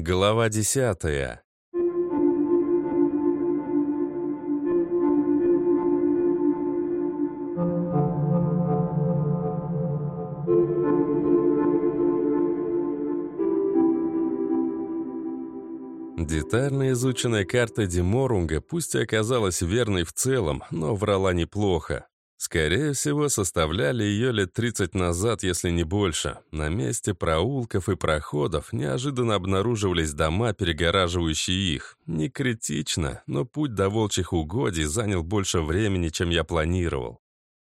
Глава десятая. Детально изученная карта Деморунга пусть и оказалась верной в целом, но врала неплохо. Скорее всего, составляли ее лет 30 назад, если не больше. На месте проулков и проходов неожиданно обнаруживались дома, перегораживающие их. Не критично, но путь до волчьих угодий занял больше времени, чем я планировал.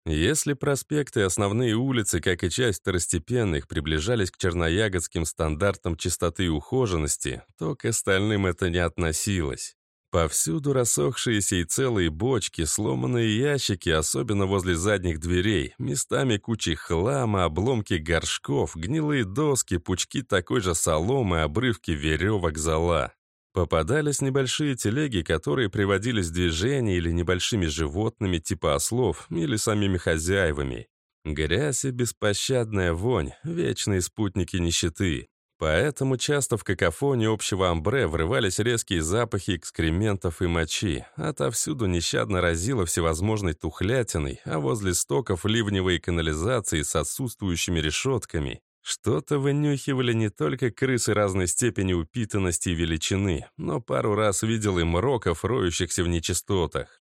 Если проспекты и основные улицы, как и часть второстепенных, приближались к черноягодским стандартам чистоты и ухоженности, то к остальным это не относилось. Повсюду рассохшиеся и целые бочки, сломанные ящики, особенно возле задних дверей, местами кучи хлама, обломки горшков, гнилые доски, пучки такой же соломы, обрывки веревок зола. Попадались небольшие телеги, которые приводились в движение или небольшими животными типа ослов, или самими хозяевами. Грязь и беспощадная вонь — вечные спутники нищеты. Поэтому часто в какофоне общего амбре врывались резкие запахи экскрементов и мочи. Отовсюду нещадно разило всевозможной тухлятиной, а возле стоков ливневой канализации с отсутствующими решетками. Что-то вынюхивали не только крысы разной степени упитанности и величины, но пару раз видел и мроков, роющихся в нечистотах.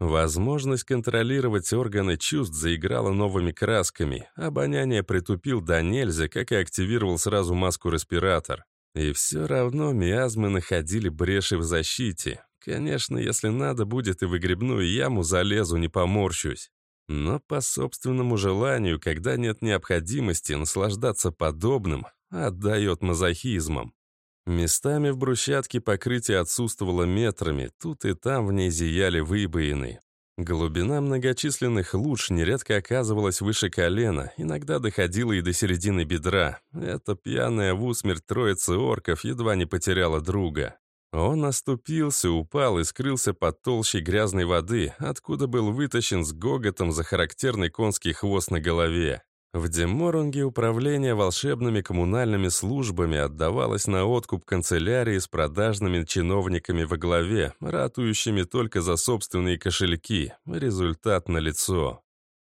Возможность контролировать органы чувств заиграла новыми красками. Обоняние притупил до нельзя, как и активировал сразу маску-респиратор. И все равно миазмы находили бреши в защите. Конечно, если надо будет и в выгребную яму залезу, не поморщусь. Но по собственному желанию, когда нет необходимости наслаждаться подобным, отдает мазохизмом. Местами в брусчатке покрытие отсутствовало метрами, тут и там в ней зияли выбоины. Глубина многочисленных луж нередко оказывалась выше колена, иногда доходила и до середины бедра. Эта пьяная в усмерть троица орков едва не потеряла друга. Он оступился, упал и скрылся под толщей грязной воды, откуда был вытащен с гоготом за характерный конский хвост на голове. В Деморунге управление волшебными коммунальными службами отдавалось на откуп канцелярии с продажными чиновниками во главе, ратующими только за собственные кошельки. Результат налицо.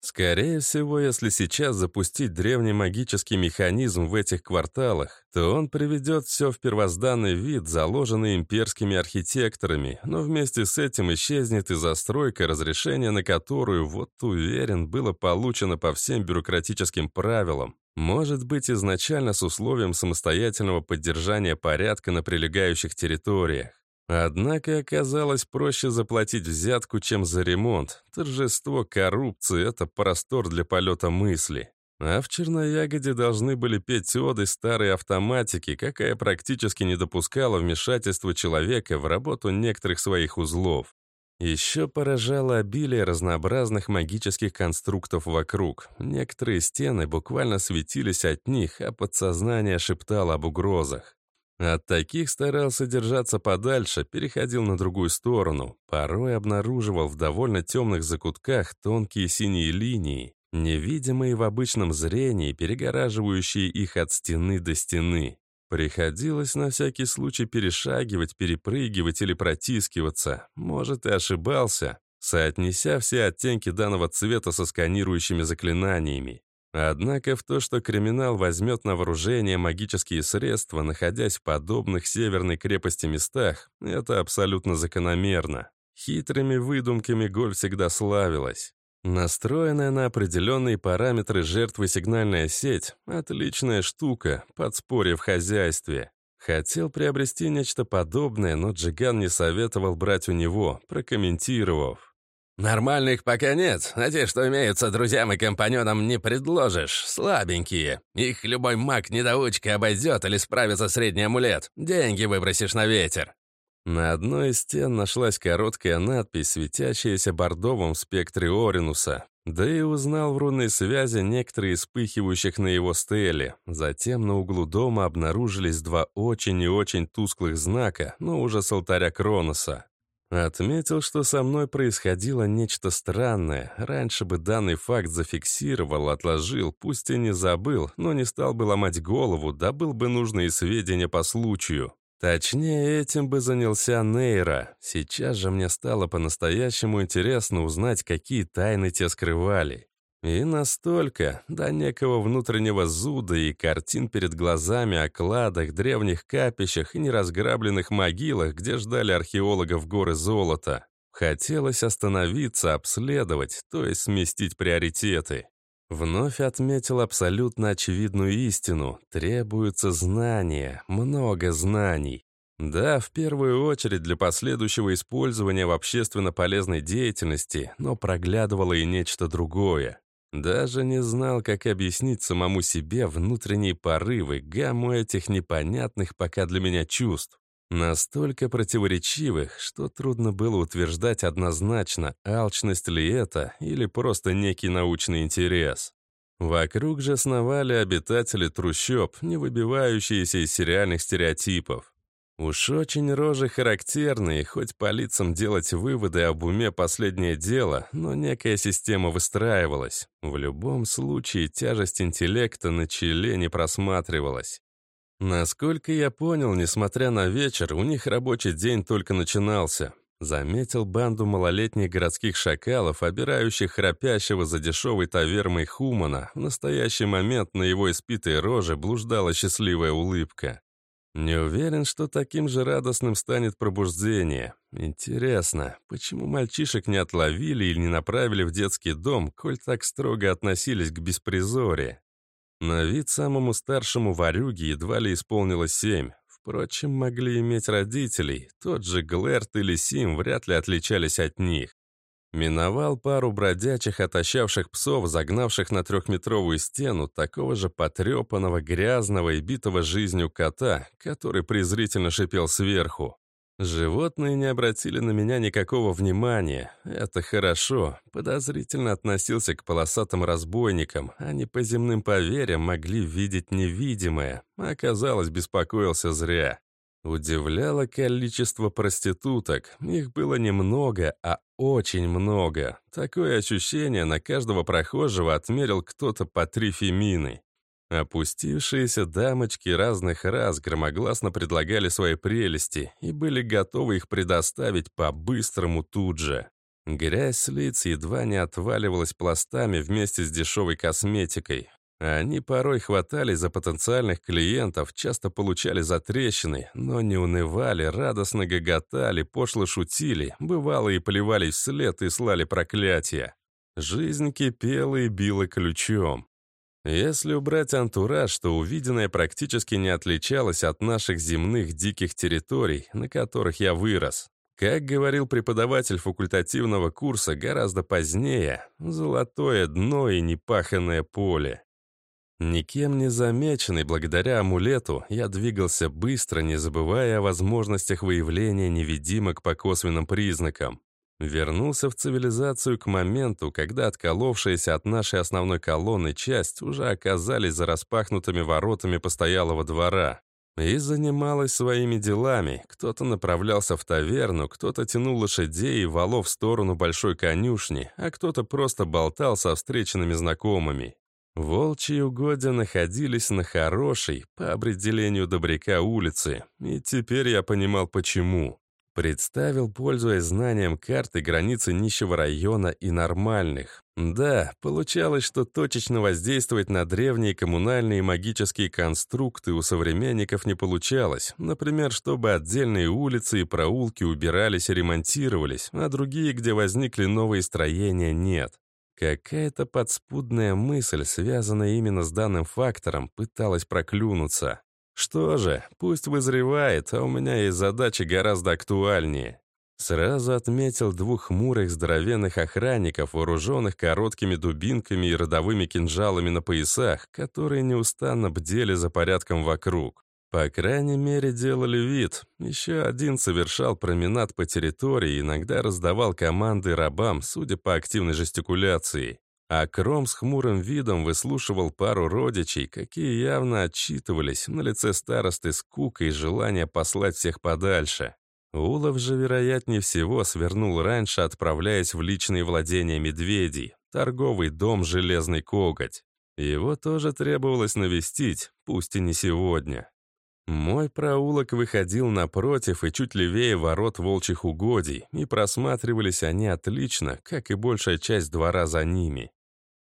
Скорее всего, если сейчас запустить древний магический механизм в этих кварталах, то он приведет все в первозданный вид, заложенный имперскими архитекторами, но вместе с этим исчезнет и застройка, разрешение на которую, вот уверен, было получено по всем бюрократическим правилам, может быть изначально с условием самостоятельного поддержания порядка на прилегающих территориях. Однако оказалось проще заплатить взятку, чем за ремонт. Торжество коррупции — это простор для полета мысли. А в Черноягоде должны были петь оды старой автоматики, какая практически не допускала вмешательства человека в работу некоторых своих узлов. Еще поражало обилие разнообразных магических конструктов вокруг. Некоторые стены буквально светились от них, а подсознание шептало об угрозах. От таких старался держаться подальше, переходил на другую сторону. Порой обнаруживал в довольно темных закутках тонкие синие линии, невидимые в обычном зрении, перегораживающие их от стены до стены. Приходилось на всякий случай перешагивать, перепрыгивать или протискиваться. Может, и ошибался, соотнеся все оттенки данного цвета со сканирующими заклинаниями. Однако в то, что криминал возьмет на вооружение магические средства, находясь в подобных северной крепости местах, это абсолютно закономерно. Хитрыми выдумками Голь всегда славилась. Настроенная на определенные параметры жертвы сигнальная сеть — отличная штука, подспорье в хозяйстве. Хотел приобрести нечто подобное, но Джиган не советовал брать у него, прокомментировав. «Нормальных пока нет, а те, что имеются друзьям и компаньонам, не предложишь. Слабенькие. Их любой маг-недоучка обойдет или справится средний амулет. Деньги выбросишь на ветер». На одной из стен нашлась короткая надпись, светящаяся бордовым в спектре Оринуса. Да и узнал в рунной связи некоторые вспыхивающих на его стеле. Затем на углу дома обнаружились два очень и очень тусклых знака, но уже с алтаря Кроноса. Отметил, что со мной происходило нечто странное. Раньше бы данный факт зафиксировал, отложил, пусть и не забыл, но не стал бы ломать голову, добыл бы нужные сведения по случаю. Точнее, этим бы занялся Нейра. Сейчас же мне стало по-настоящему интересно узнать, какие тайны те скрывали. И настолько, до некого внутреннего зуда и картин перед глазами о кладах, древних капищах и неразграбленных могилах, где ждали археологов горы золота. Хотелось остановиться, обследовать, то есть сместить приоритеты. Вновь отметил абсолютно очевидную истину. Требуется знания, много знаний. Да, в первую очередь для последующего использования в общественно полезной деятельности, но проглядывало и нечто другое. Даже не знал, как объяснить самому себе внутренние порывы, гамму этих непонятных пока для меня чувств. Настолько противоречивых, что трудно было утверждать однозначно, алчность ли это или просто некий научный интерес. Вокруг же сновали обитатели трущоб, не выбивающиеся из сериальных стереотипов. Уж очень рожи характерные, хоть по лицам делать выводы об уме последнее дело, но некая система выстраивалась. В любом случае тяжесть интеллекта на челе не просматривалась. Насколько я понял, несмотря на вечер, у них рабочий день только начинался. Заметил банду малолетних городских шакалов, обирающих храпящего за дешевой тавермой Хумана. В настоящий момент на его испитой роже блуждала счастливая улыбка. Не уверен, что таким же радостным станет пробуждение. Интересно, почему мальчишек не отловили или не направили в детский дом, коль так строго относились к беспризоре? На вид самому старшему варюге едва ли исполнилось семь. Впрочем, могли иметь родителей. Тот же Глэрт или Сим вряд ли отличались от них. Миновал пару бродячих, отощавших псов, загнавших на трехметровую стену такого же потрепанного, грязного и битого жизнью кота, который презрительно шипел сверху. Животные не обратили на меня никакого внимания. Это хорошо. Подозрительно относился к полосатым разбойникам. Они по земным поверьям могли видеть невидимое. Оказалось, беспокоился зря. Удивляло количество проституток. Их было немного, а очень много. Такое ощущение на каждого прохожего отмерил кто-то по три фемины. Опустившиеся дамочки разных рас громогласно предлагали свои прелести и были готовы их предоставить по-быстрому тут же. Грязь с лиц едва не отваливалась пластами вместе с дешевой косметикой. Они порой хватались за потенциальных клиентов, часто получали затрещины, но не унывали, радостно гоготали, пошло шутили, бывало и плевались вслед и слали проклятия. Жизнь кипела и била ключом. Если убрать антураж, то увиденное практически не отличалось от наших земных диких территорий, на которых я вырос. Как говорил преподаватель факультативного курса гораздо позднее, золотое дно и непаханное поле. Никем не замеченный, благодаря амулету, я двигался быстро, не забывая о возможностях выявления невидимок по косвенным признакам. Вернулся в цивилизацию к моменту, когда отколовшаяся от нашей основной колонны часть уже оказались за распахнутыми воротами постоялого двора и занималась своими делами. Кто-то направлялся в таверну, кто-то тянул лошадей и валов в сторону большой конюшни, а кто-то просто болтал со встреченными знакомыми. Волчьи угодья находились на хорошей, по определению добряка, улице, и теперь я понимал, почему. Представил, пользуясь знанием карты, границы нищего района и нормальных. Да, получалось, что точечно воздействовать на древние коммунальные магические конструкты у современников не получалось. Например, чтобы отдельные улицы и проулки убирались и ремонтировались, а другие, где возникли новые строения, нет. Какая-то подспудная мысль, связанная именно с данным фактором, пыталась проклюнуться. Что же, пусть вызревает, а у меня есть задачи гораздо актуальнее. Сразу отметил двух хмурых здоровенных охранников, вооруженных короткими дубинками и родовыми кинжалами на поясах, которые неустанно бдели за порядком вокруг. По крайней мере, делали вид. Еще один совершал променад по территории, иногда раздавал команды рабам, судя по активной жестикуляции. А Кром с хмурым видом выслушивал пару родичей, какие явно отчитывались, на лице старосты скука и желание послать всех подальше. Улов же, вероятнее всего, свернул раньше, отправляясь в личные владения медведей, торговый дом «Железный коготь». Его тоже требовалось навестить, пусть и не сегодня. Мой проулок выходил напротив и чуть левее ворот волчьих угодий, и просматривались они отлично, как и большая часть двора за ними.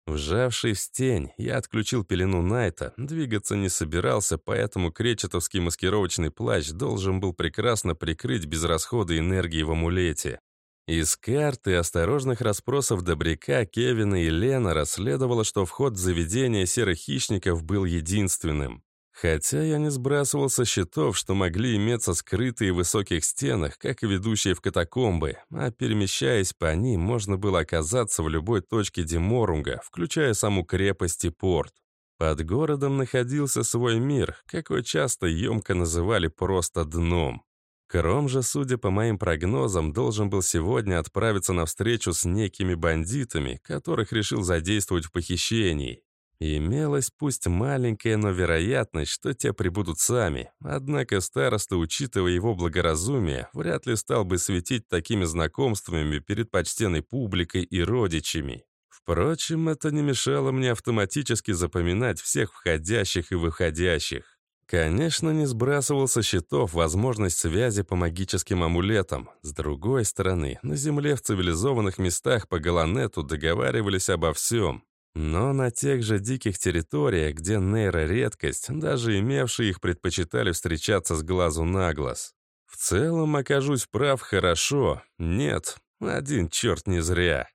Вжавшись в тень, я отключил пелену Найта, двигаться не собирался, поэтому кречетовский маскировочный плащ должен был прекрасно прикрыть без расхода энергии в амулете. Из карты осторожных расспросов Добряка, Кевина и Лена расследовало, что вход в заведение серых хищников был единственным. Хотя я не сбрасывал со счетов, что могли иметься скрытые в высоких стенах, как и ведущие в катакомбы, а перемещаясь по ним, можно было оказаться в любой точке Деморунга, включая саму крепость и порт. Под городом находился свой мир, какой часто емко называли просто дном. Кром же, судя по моим прогнозам, должен был сегодня отправиться на встречу с некими бандитами, которых решил задействовать в похищении. Имелась пусть маленькая, но вероятность, что те прибудут сами. Однако староста, учитывая его благоразумие, вряд ли стал бы светить такими знакомствами перед почтенной публикой и родичами. Впрочем, это не мешало мне автоматически запоминать всех входящих и выходящих. Конечно, не сбрасывал со счетов возможность связи по магическим амулетам. С другой стороны, на Земле в цивилизованных местах по Галанету договаривались обо всем. Но на тех же диких территориях, где нейро редкость, даже имевшие их предпочитали встречаться с глазу на глаз. В целом окажусь прав хорошо. Нет, один черт не зря.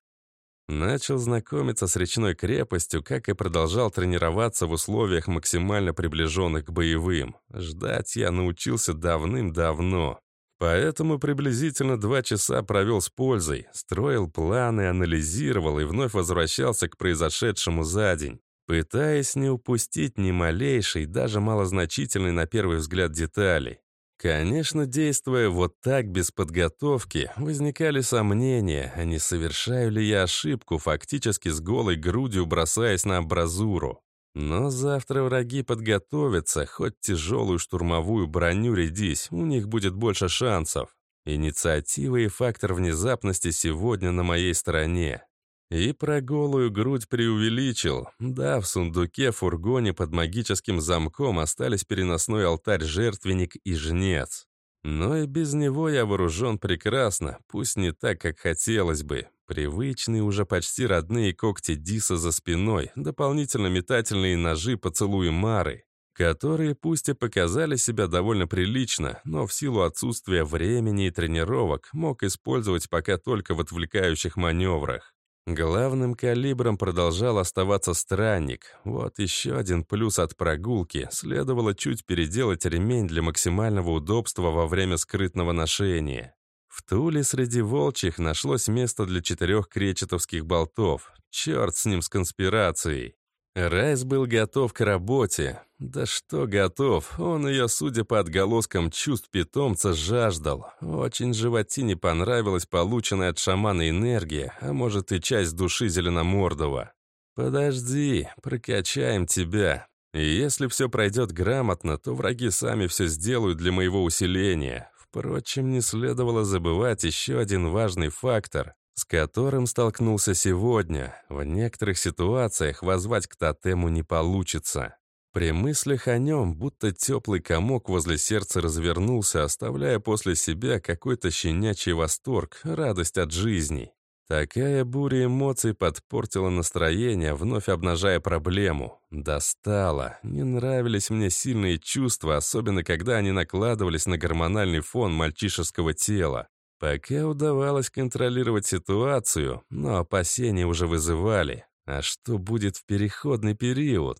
Начал знакомиться с речной крепостью, как и продолжал тренироваться в условиях максимально приближенных к боевым. Ждать я научился давным-давно. Поэтому приблизительно два часа провел с пользой, строил планы, анализировал и вновь возвращался к произошедшему за день, пытаясь не упустить ни малейшей, даже малозначительной на первый взгляд детали. Конечно, действуя вот так, без подготовки, возникали сомнения, а не совершаю ли я ошибку, фактически с голой грудью бросаясь на абразуру. Но завтра враги подготовятся, хоть тяжелую штурмовую броню рядись, у них будет больше шансов. Инициатива и фактор внезапности сегодня на моей стороне. И про голую грудь преувеличил. Да, в сундуке фургоне под магическим замком остались переносной алтарь-жертвенник и жнец. Но и без него я вооружен прекрасно, пусть не так, как хотелось бы. Привычные, уже почти родные когти Диса за спиной, дополнительно метательные ножи поцелуи Мары, которые пусть и показали себя довольно прилично, но в силу отсутствия времени и тренировок мог использовать пока только в отвлекающих маневрах. Главным калибром продолжал оставаться странник. Вот еще один плюс от прогулки. Следовало чуть переделать ремень для максимального удобства во время скрытного ношения. В Туле среди волчьих нашлось место для четырех кречетовских болтов. Черт с ним с конспирацией. Райс был готов к работе. Да что готов, он ее, судя по отголоскам чувств питомца, жаждал. Очень животине понравилась полученная от шамана энергия, а может и часть души Зеленомордова. «Подожди, прокачаем тебя. И если все пройдет грамотно, то враги сами все сделают для моего усиления. Впрочем, не следовало забывать еще один важный фактор с которым столкнулся сегодня. В некоторых ситуациях возвать к тотему не получится. При мыслях о нем, будто теплый комок возле сердца развернулся, оставляя после себя какой-то щенячий восторг, радость от жизни. Такая буря эмоций подпортила настроение, вновь обнажая проблему. Достала. Не нравились мне сильные чувства, особенно когда они накладывались на гормональный фон мальчишеского тела. Пока удавалось контролировать ситуацию, но опасения уже вызывали. А что будет в переходный период?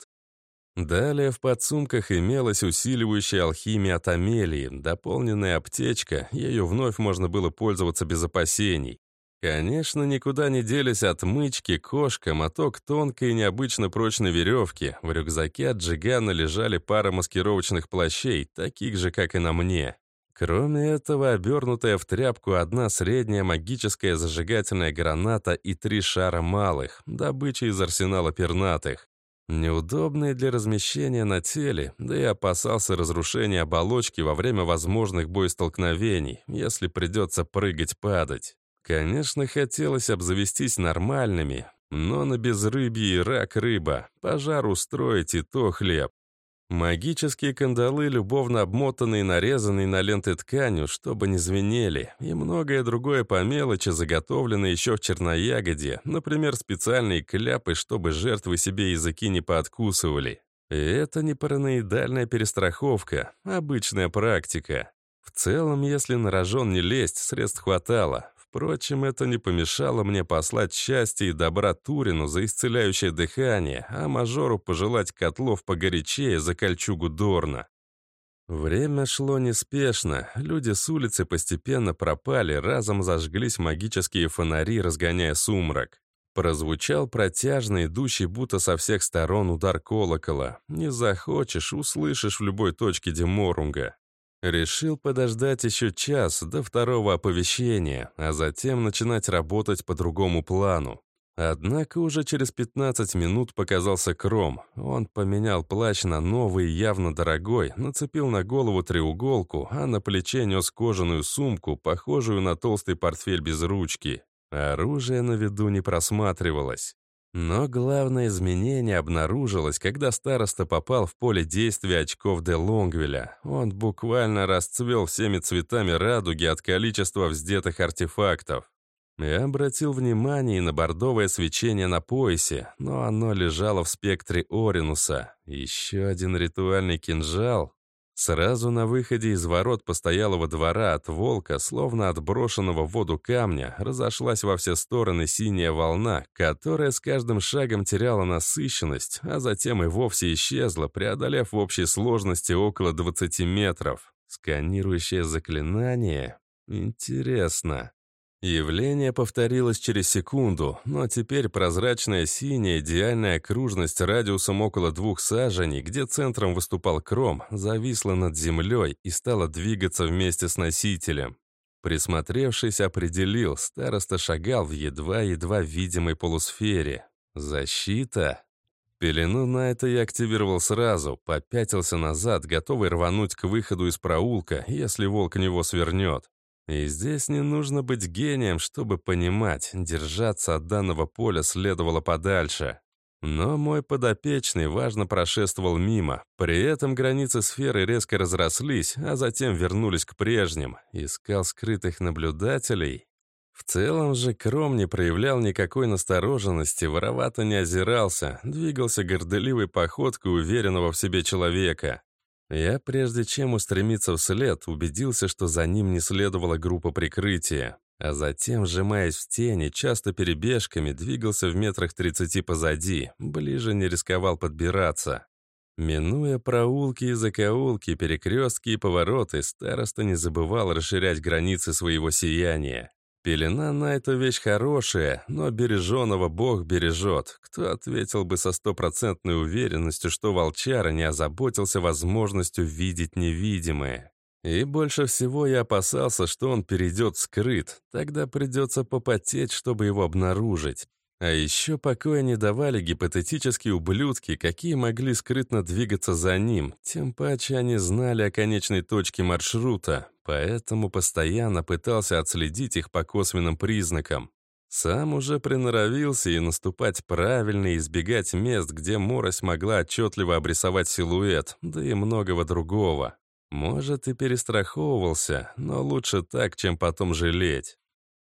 Далее в подсумках имелась усиливающая алхимия от Амелии, дополненная аптечка, ею вновь можно было пользоваться без опасений. Конечно, никуда не делись отмычки, кошка, моток тонкой и необычно прочной веревки. В рюкзаке от Джигана лежали пара маскировочных плащей, таких же, как и на мне. Кроме этого, обернутая в тряпку одна средняя магическая зажигательная граната и три шара малых, добыча из арсенала пернатых. Неудобные для размещения на теле, да и опасался разрушения оболочки во время возможных боестолкновений, если придется прыгать-падать. Конечно, хотелось обзавестись нормальными, но на безрыбье и рак рыба, пожар устроить и то хлеб. Магические кандалы, любовно обмотанные и нарезанные на ленты тканью, чтобы не звенели, и многое другое по мелочи, заготовленное еще в черноягоде, например, специальные кляпы, чтобы жертвы себе языки не пооткусывали. И это не параноидальная перестраховка, обычная практика. В целом, если на рожон не лезть, средств хватало. Впрочем, это не помешало мне послать счастье и добра Турину за исцеляющее дыхание, а мажору пожелать котлов погорячее за кольчугу Дорна. Время шло неспешно, люди с улицы постепенно пропали, разом зажглись магические фонари, разгоняя сумрак. Прозвучал протяжный, идущий будто со всех сторон удар колокола. Не захочешь, услышишь в любой точке Деморунга. Решил подождать еще час до второго оповещения, а затем начинать работать по другому плану. Однако уже через 15 минут показался Кром. Он поменял плащ на новый, явно дорогой, нацепил на голову треуголку, а на плече нес кожаную сумку, похожую на толстый портфель без ручки. Оружие на виду не просматривалось. Но главное изменение обнаружилось, когда староста попал в поле действия очков де Лонгвеля. Он буквально расцвел всеми цветами радуги от количества вздетых артефактов. Я обратил внимание на бордовое свечение на поясе, но оно лежало в спектре Оринуса. Еще один ритуальный кинжал. Сразу на выходе из ворот постоялого двора от волка, словно от брошенного в воду камня, разошлась во все стороны синяя волна, которая с каждым шагом теряла насыщенность, а затем и вовсе исчезла, преодолев в общей сложности около 20 метров. Сканирующее заклинание? Интересно. Явление повторилось через секунду, но теперь прозрачная синяя идеальная окружность радиусом около двух саженей, где центром выступал кром, зависла над землей и стала двигаться вместе с носителем. Присмотревшись, определил, староста шагал в едва-едва видимой полусфере. Защита? Пелену на это я активировал сразу, попятился назад, готовый рвануть к выходу из проулка, если волк него свернет. И здесь не нужно быть гением, чтобы понимать, держаться от данного поля следовало подальше. Но мой подопечный важно прошествовал мимо. При этом границы сферы резко разрослись, а затем вернулись к прежним. Искал скрытых наблюдателей. В целом же Кром не проявлял никакой настороженности, воровато не озирался, двигался горделивой походкой уверенного в себе человека. Я, прежде чем устремиться вслед, убедился, что за ним не следовала группа прикрытия, а затем, сжимаясь в тени, часто перебежками, двигался в метрах 30 позади, ближе не рисковал подбираться. Минуя проулки и закоулки, перекрестки и повороты, староста не забывал расширять границы своего сияния. Пелена на эту вещь хорошая, но береженого Бог бережет. Кто ответил бы со стопроцентной уверенностью, что волчара не озаботился возможностью видеть невидимое? И больше всего я опасался, что он перейдет скрыт. Тогда придется попотеть, чтобы его обнаружить. А еще покоя не давали гипотетические ублюдки, какие могли скрытно двигаться за ним, тем паче они знали о конечной точке маршрута, поэтому постоянно пытался отследить их по косвенным признакам. Сам уже приноровился и наступать правильно, и избегать мест, где морось могла отчетливо обрисовать силуэт, да и многого другого. Может, и перестраховывался, но лучше так, чем потом жалеть.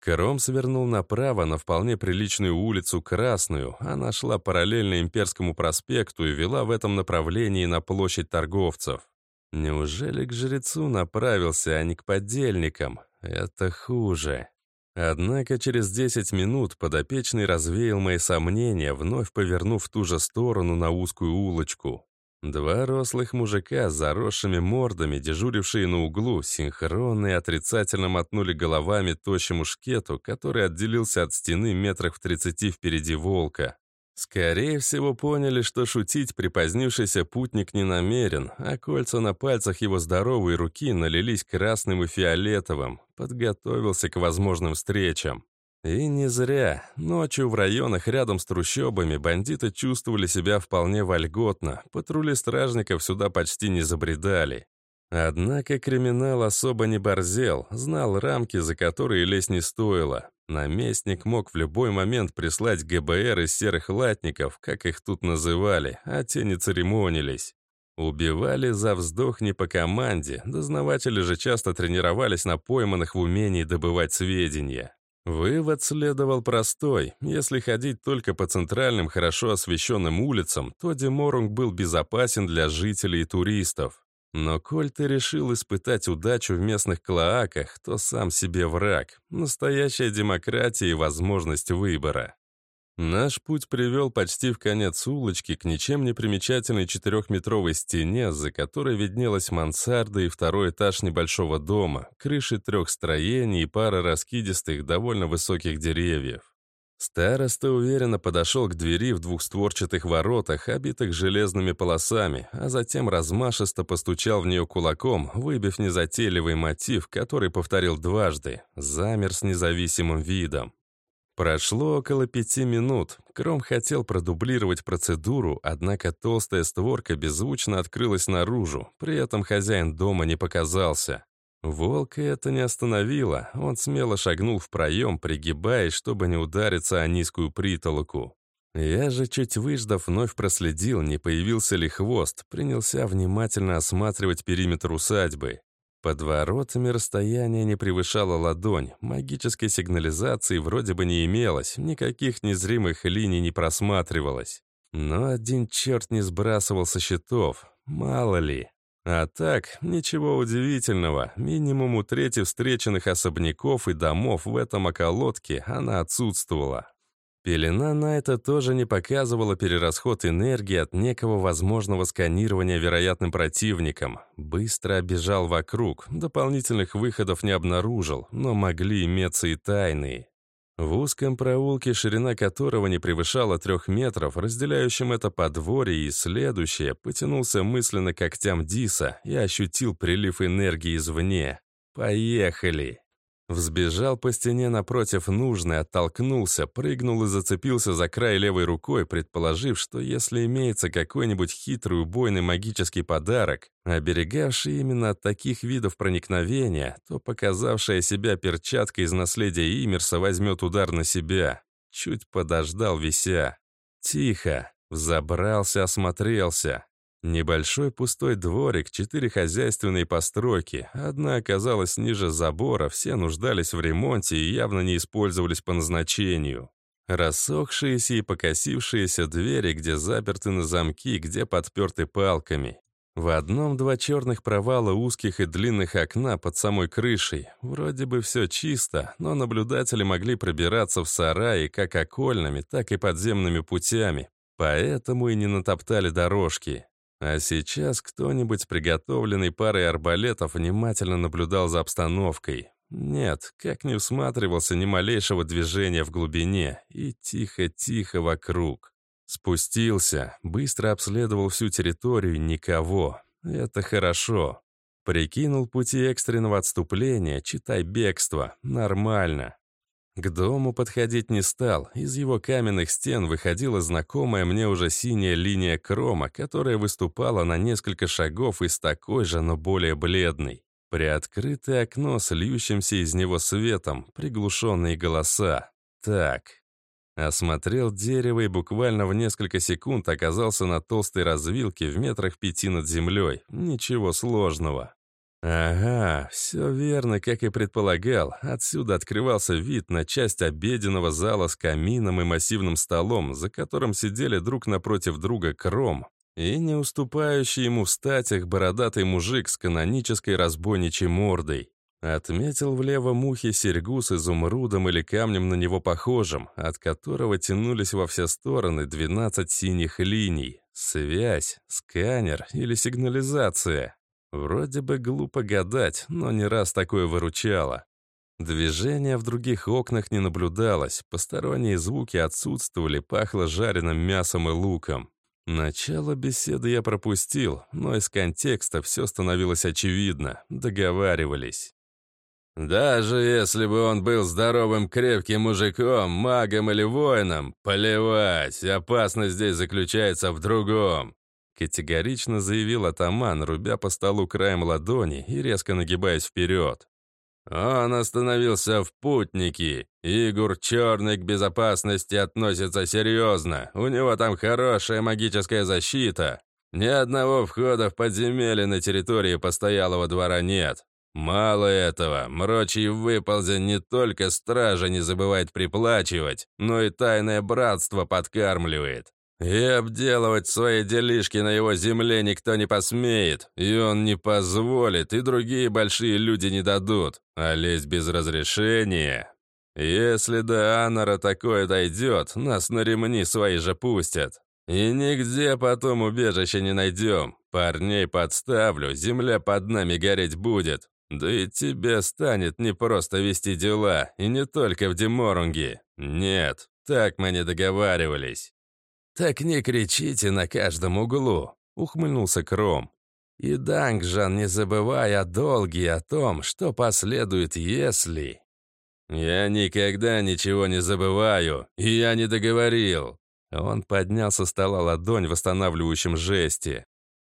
Кром свернул направо на вполне приличную улицу Красную. Она шла параллельно Имперскому проспекту и вела в этом направлении на площадь торговцев. Неужели к жрецу направился, а не к подельникам? Это хуже. Однако через 10 минут подопечный развеял мои сомнения, вновь повернув в ту же сторону на узкую улочку. Два рослых мужика с заросшими мордами, дежурившие на углу, синхронно и отрицательно мотнули головами тощему шкету, который отделился от стены метрах в тридцати впереди волка. Скорее всего, поняли, что шутить припозднившийся путник не намерен, а кольца на пальцах его здоровой руки налились красным и фиолетовым. Подготовился к возможным встречам. И не зря. Ночью в районах рядом с трущобами бандиты чувствовали себя вполне вольготно, патрули стражников сюда почти не забредали. Однако криминал особо не борзел, знал рамки, за которые лезть не стоило. Наместник мог в любой момент прислать ГБР из серых латников, как их тут называли, а те не церемонились. Убивали за вздох не по команде, дознаватели же часто тренировались на пойманных в умении добывать сведения. Вывод следовал простой. Если ходить только по центральным, хорошо освещенным улицам, то Деморунг был безопасен для жителей и туристов. Но коль ты решил испытать удачу в местных клоаках, то сам себе враг. Настоящая демократия и возможность выбора. Наш путь привел почти в конец улочки к ничем не примечательной четырехметровой стене, за которой виднелась мансарда и второй этаж небольшого дома, крыши трех строений и пара раскидистых, довольно высоких деревьев. Староста уверенно подошел к двери в двухстворчатых воротах, обитых железными полосами, а затем размашисто постучал в нее кулаком, выбив незатейливый мотив, который повторил дважды, замер с независимым видом. Прошло около пяти минут. Кром хотел продублировать процедуру, однако толстая створка беззвучно открылась наружу, при этом хозяин дома не показался. Волка это не остановило, он смело шагнул в проем, пригибаясь, чтобы не удариться о низкую притолоку. Я же, чуть выждав, вновь проследил, не появился ли хвост, принялся внимательно осматривать периметр усадьбы. Под воротами расстояние не превышало ладонь, магической сигнализации вроде бы не имелось, никаких незримых линий не просматривалось. Но один черт не сбрасывал со счетов, мало ли. А так, ничего удивительного, минимум у трети встреченных особняков и домов в этом околотке она отсутствовала. Пелена на это тоже не показывала перерасход энергии от некого возможного сканирования вероятным противником. Быстро обежал вокруг, дополнительных выходов не обнаружил, но могли иметься и тайные. В узком проулке, ширина которого не превышала трех метров, разделяющем это подворье и следующее, потянулся мысленно когтям Диса и ощутил прилив энергии извне. «Поехали!» Взбежал по стене напротив нужной, оттолкнулся, прыгнул и зацепился за край левой рукой, предположив, что если имеется какой-нибудь хитрый убойный магический подарок, оберегавший именно от таких видов проникновения, то показавшая себя перчатка из наследия Имерса возьмет удар на себя. Чуть подождал, вися. Тихо. Взобрался, осмотрелся. Небольшой пустой дворик, четыре хозяйственные постройки. Одна оказалась ниже забора, все нуждались в ремонте и явно не использовались по назначению. Рассохшиеся и покосившиеся двери, где заперты на замки, где подперты палками. В одном два черных провала узких и длинных окна под самой крышей. Вроде бы все чисто, но наблюдатели могли пробираться в сараи как окольными, так и подземными путями, поэтому и не натоптали дорожки. А сейчас кто-нибудь с приготовленной парой арбалетов внимательно наблюдал за обстановкой. Нет, как не усматривался ни малейшего движения в глубине и тихо-тихо вокруг. Спустился, быстро обследовал всю территорию, никого. Это хорошо. Прикинул пути экстренного отступления, читай бегство, нормально. К дому подходить не стал. Из его каменных стен выходила знакомая мне уже синяя линия крома, которая выступала на несколько шагов из такой же, но более бледной. Приоткрытое окно с льющимся из него светом, приглушенные голоса. Так. Осмотрел дерево и буквально в несколько секунд оказался на толстой развилке в метрах пяти над землей. Ничего сложного. Ага, все верно, как и предполагал. Отсюда открывался вид на часть обеденного зала с камином и массивным столом, за которым сидели друг напротив друга Кром и не уступающий ему в статях бородатый мужик с канонической разбойничьей мордой. Отметил в левом ухе серьгу с изумрудом или камнем на него похожим, от которого тянулись во все стороны 12 синих линий. Связь, сканер или сигнализация. Вроде бы глупо гадать, но не раз такое выручало. Движения в других окнах не наблюдалось, посторонние звуки отсутствовали, пахло жареным мясом и луком. Начало беседы я пропустил, но из контекста все становилось очевидно, договаривались. Даже если бы он был здоровым крепким мужиком, магом или воином, плевать, опасность здесь заключается в другом. Категорично заявил атаман, рубя по столу краем ладони и резко нагибаясь вперед. Он остановился в путнике. Игорь Черный к безопасности относится серьезно. У него там хорошая магическая защита. Ни одного входа в подземелье на территории постоялого двора нет. Мало этого, мрочий выползень не только стража не забывает приплачивать, но и тайное братство подкармливает. И обделывать свои делишки на его земле никто не посмеет, и он не позволит, и другие большие люди не дадут, а лезть без разрешения. Если до Анора такое дойдет, нас на ремни свои же пустят. И нигде потом убежища не найдем. Парней подставлю, земля под нами гореть будет. Да и тебе станет не просто вести дела, и не только в Деморунге. Нет, так мы не договаривались. «Так не кричите на каждом углу», — ухмыльнулся Кром. «И Дангжан, не забывай о долге о том, что последует, если...» «Я никогда ничего не забываю, и я не договорил». Он поднял со стола ладонь в восстанавливающем жесте.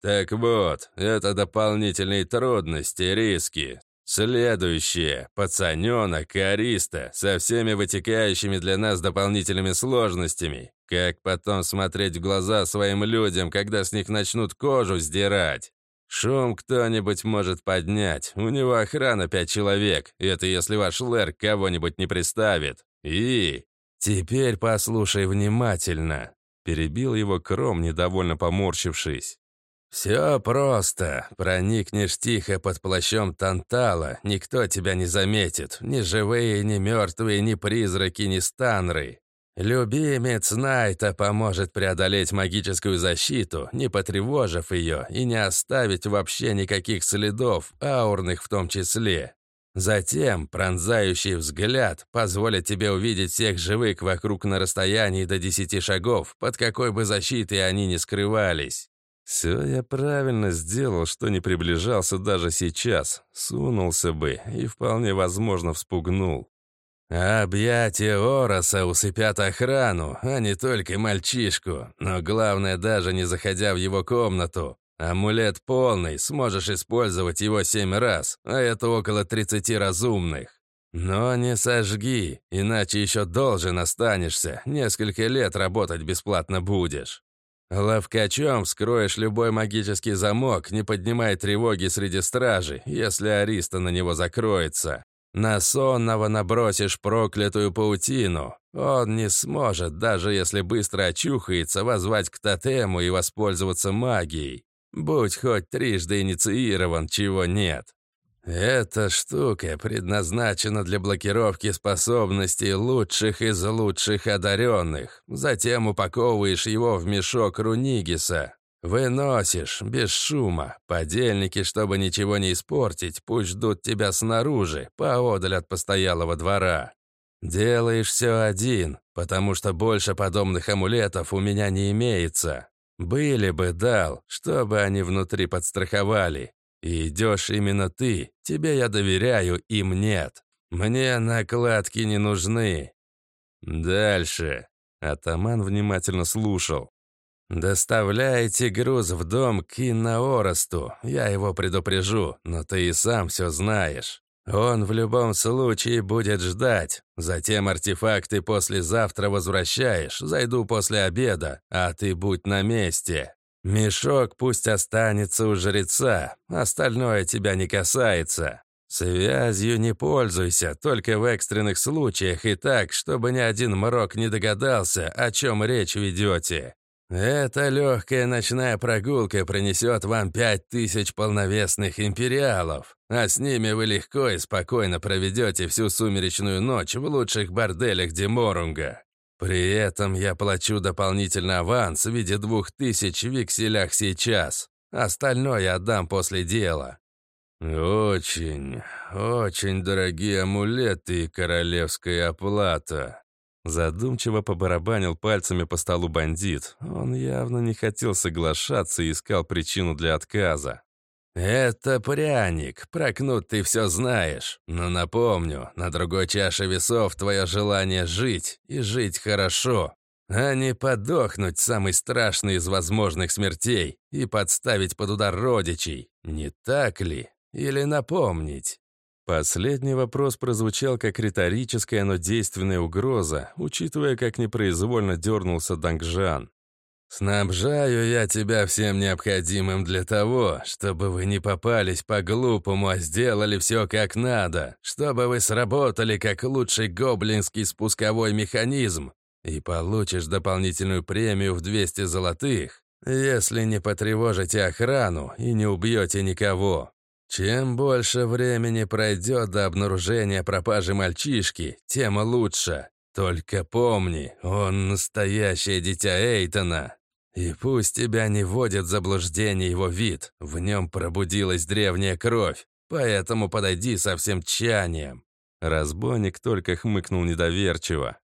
Так вот, это дополнительные трудности, риски. Следующее. Пацаненок, Ариста, со всеми вытекающими для нас дополнительными сложностями. Как потом смотреть в глаза своим людям, когда с них начнут кожу сдирать? Шум кто-нибудь может поднять. У него охрана пять человек. Это если ваш Лэр кого-нибудь не приставит. И... Теперь послушай внимательно. Перебил его Кром, недовольно поморщившись. «Все просто. Проникнешь тихо под плащом Тантала, никто тебя не заметит. Ни живые, ни мертвые, ни призраки, ни станры. Любимец Найта поможет преодолеть магическую защиту, не потревожив ее и не оставить вообще никаких следов, аурных в том числе. Затем пронзающий взгляд позволит тебе увидеть всех живых вокруг на расстоянии до десяти шагов, под какой бы защитой они ни скрывались. Все я правильно сделал, что не приближался даже сейчас. Сунулся бы и вполне возможно вспугнул. Объятия Ороса усыпят охрану, а не только мальчишку. Но главное, даже не заходя в его комнату. Амулет полный, сможешь использовать его семь раз, а это около 30 разумных. Но не сожги, иначе еще должен останешься. Несколько лет работать бесплатно будешь. Ловкачом вскроешь любой магический замок, не поднимая тревоги среди стражи, если Ариста на него закроется. На сонного набросишь проклятую паутину. Он не сможет, даже если быстро очухается, возвать к тотему и воспользоваться магией. Будь хоть трижды инициирован, чего нет. Эта штука предназначена для блокировки способностей лучших из лучших одаренных. Затем упаковываешь его в мешок Рунигиса. Выносишь, без шума. Подельники, чтобы ничего не испортить, пусть ждут тебя снаружи, поодаль от постоялого двора. Делаешь все один, потому что больше подобных амулетов у меня не имеется. Были бы дал, чтобы они внутри подстраховали. И идешь именно ты, тебе я доверяю, им нет. Мне накладки не нужны. Дальше. Атаман внимательно слушал. «Доставляйте груз в дом к Иннаоросту. Я его предупрежу, но ты и сам все знаешь. Он в любом случае будет ждать. Затем артефакты послезавтра возвращаешь. Зайду после обеда, а ты будь на месте. Мешок пусть останется у жреца, остальное тебя не касается. Связью не пользуйся, только в экстренных случаях и так, чтобы ни один мрок не догадался, о чем речь ведете. Эта легкая ночная прогулка принесет вам пять тысяч полновесных империалов, а с ними вы легко и спокойно проведете всю сумеречную ночь в лучших борделях Деморунга. При этом я плачу дополнительный аванс в виде двух тысяч в векселях сейчас. Остальное отдам после дела. Очень, очень дорогие амулеты и королевская оплата. Задумчиво побарабанил пальцами по столу бандит. Он явно не хотел соглашаться и искал причину для отказа. Это пряник, прокнут ты все знаешь. Но напомню, на другой чаше весов твое желание жить, и жить хорошо, а не подохнуть самый страшный из возможных смертей и подставить под удар родичей. Не так ли? Или напомнить? Последний вопрос прозвучал как риторическая, но действенная угроза, учитывая, как непроизвольно дернулся Дангжан. «Снабжаю я тебя всем необходимым для того, чтобы вы не попались по-глупому, а сделали все как надо, чтобы вы сработали как лучший гоблинский спусковой механизм, и получишь дополнительную премию в 200 золотых, если не потревожите охрану и не убьете никого. Чем больше времени пройдет до обнаружения пропажи мальчишки, тем лучше. Только помни, он настоящее дитя Эйтона. И пусть тебя не вводит в заблуждение его вид, в нем пробудилась древняя кровь, поэтому подойди со всем тчанием». Разбойник только хмыкнул недоверчиво.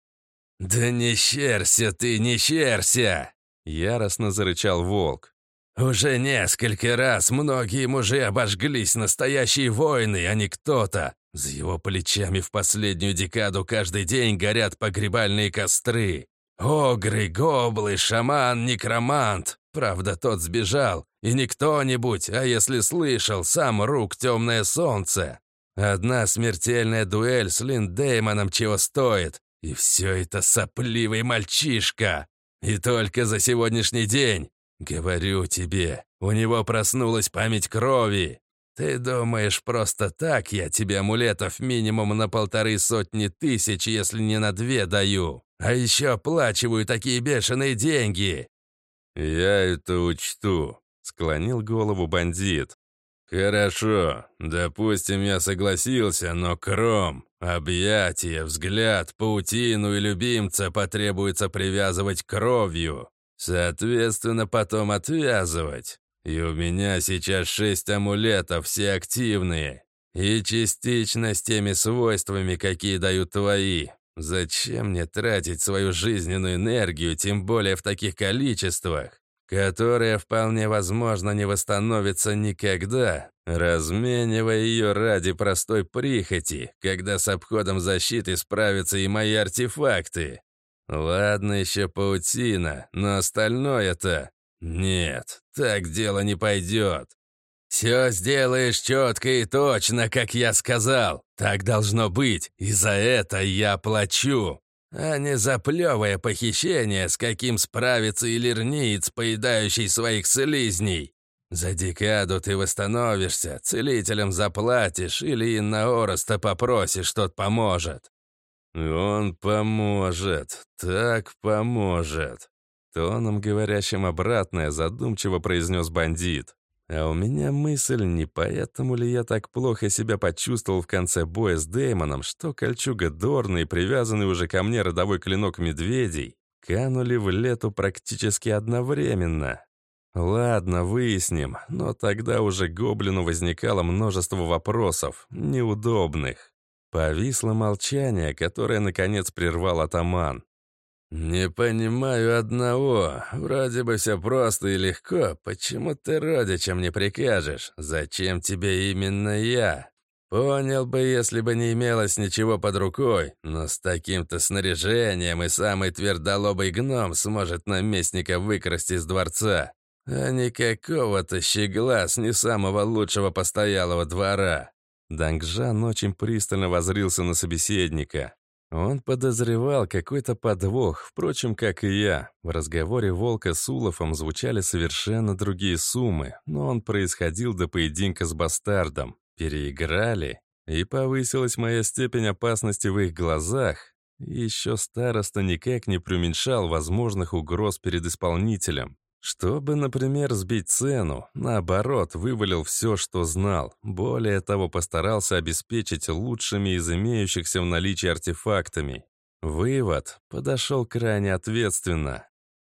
«Да не щерся ты, не щерся!» Яростно зарычал волк. «Уже несколько раз многие мужи обожглись, настоящие воины, а не кто-то. За его плечами в последнюю декаду каждый день горят погребальные костры. Огры, гоблы, шаман, некромант. Правда, тот сбежал. И не кто-нибудь, а если слышал, сам рук темное солнце. Одна смертельная дуэль с Линдеймоном чего стоит. И все это сопливый мальчишка. И только за сегодняшний день. Говорю тебе, у него проснулась память крови. Ты думаешь, просто так я тебе амулетов минимум на полторы сотни тысяч, если не на две даю? А еще оплачиваю такие бешеные деньги!» «Я это учту», — склонил голову бандит. «Хорошо, допустим, я согласился, но кром, объятия, взгляд, паутину и любимца потребуется привязывать кровью, соответственно, потом отвязывать. И у меня сейчас шесть амулетов, все активные, и частично с теми свойствами, какие дают твои. Зачем мне тратить свою жизненную энергию, тем более в таких количествах, которая вполне возможно не восстановится никогда, разменивая ее ради простой прихоти, когда с обходом защиты справятся и мои артефакты? Ладно еще паутина, но остальное-то... Нет, так дело не пойдет. «Все сделаешь четко и точно, как я сказал. Так должно быть, и за это я плачу. А не за плевое похищение, с каким справится и лирниц, поедающий своих слизней. За декаду ты восстановишься, целителем заплатишь или Инна Ороста попросишь, тот поможет». «Он поможет, так поможет», — тоном говорящим обратное задумчиво произнес бандит. А у меня мысль, не поэтому ли я так плохо себя почувствовал в конце боя с Дэймоном, что кольчуга Дорна и привязанный уже ко мне родовой клинок медведей канули в лету практически одновременно. Ладно, выясним, но тогда уже гоблину возникало множество вопросов, неудобных. Повисло молчание, которое, наконец, прервал атаман. «Не понимаю одного. Вроде бы все просто и легко. Почему ты родичам не прикажешь? Зачем тебе именно я? Понял бы, если бы не имелось ничего под рукой, но с таким-то снаряжением и самый твердолобый гном сможет наместника выкрасть из дворца, а не какого-то щегла с не самого лучшего постоялого двора». Дангжан очень пристально возрился на собеседника. Он подозревал какой-то подвох, впрочем, как и я. В разговоре Волка с Улафом звучали совершенно другие суммы, но он происходил до поединка с бастардом. Переиграли, и повысилась моя степень опасности в их глазах. Еще староста никак не преуменьшал возможных угроз перед исполнителем. Чтобы, например, сбить цену, наоборот, вывалил все, что знал. Более того, постарался обеспечить лучшими из имеющихся в наличии артефактами. Вывод подошел крайне ответственно.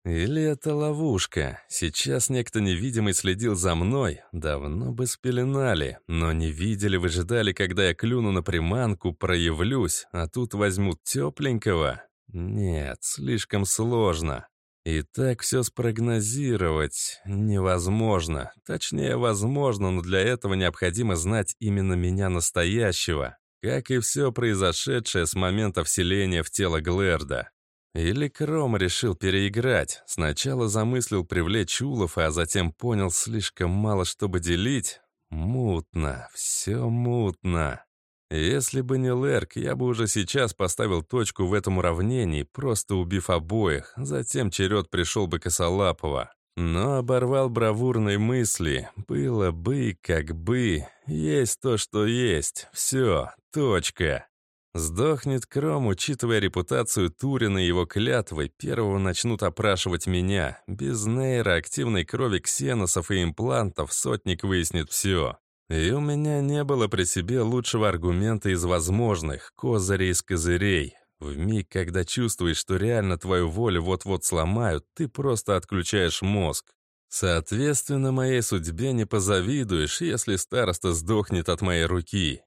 Или это ловушка? Сейчас некто невидимый следил за мной. Давно бы спеленали, но не видели, выжидали, когда я клюну на приманку, проявлюсь, а тут возьмут тепленького? Нет, слишком сложно. И так все спрогнозировать невозможно. Точнее, возможно, но для этого необходимо знать именно меня настоящего, как и все произошедшее с момента вселения в тело Глэрда. Или Кром решил переиграть. Сначала замыслил привлечь Улов, а затем понял слишком мало, чтобы делить. Мутно, все мутно. Если бы не Лерк, я бы уже сейчас поставил точку в этом уравнении, просто убив обоих. Затем черед пришел бы Косолапова. Но оборвал бравурной мысли. Было бы, как бы. Есть то, что есть. Все, точка. Сдохнет Кром, учитывая репутацию Турина и его клятвой, первого начнут опрашивать меня. Без нейра, активной крови ксеносов и имплантов сотник выяснит все. И у меня не было при себе лучшего аргумента из возможных, козырей из козырей. В миг, когда чувствуешь, что реально твою волю вот-вот сломают, ты просто отключаешь мозг. Соответственно, моей судьбе не позавидуешь, если староста сдохнет от моей руки.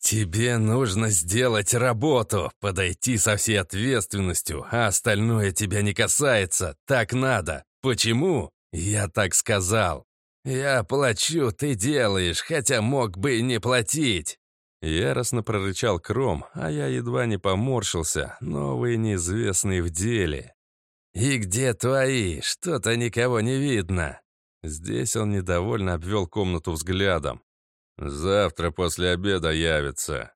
«Тебе нужно сделать работу, подойти со всей ответственностью, а остальное тебя не касается, так надо. Почему? Я так сказал. «Я плачу, ты делаешь, хотя мог бы и не платить!» Яростно прорычал Кром, а я едва не поморщился, новые неизвестные в деле. «И где твои? Что-то никого не видно!» Здесь он недовольно обвел комнату взглядом. «Завтра после обеда явится».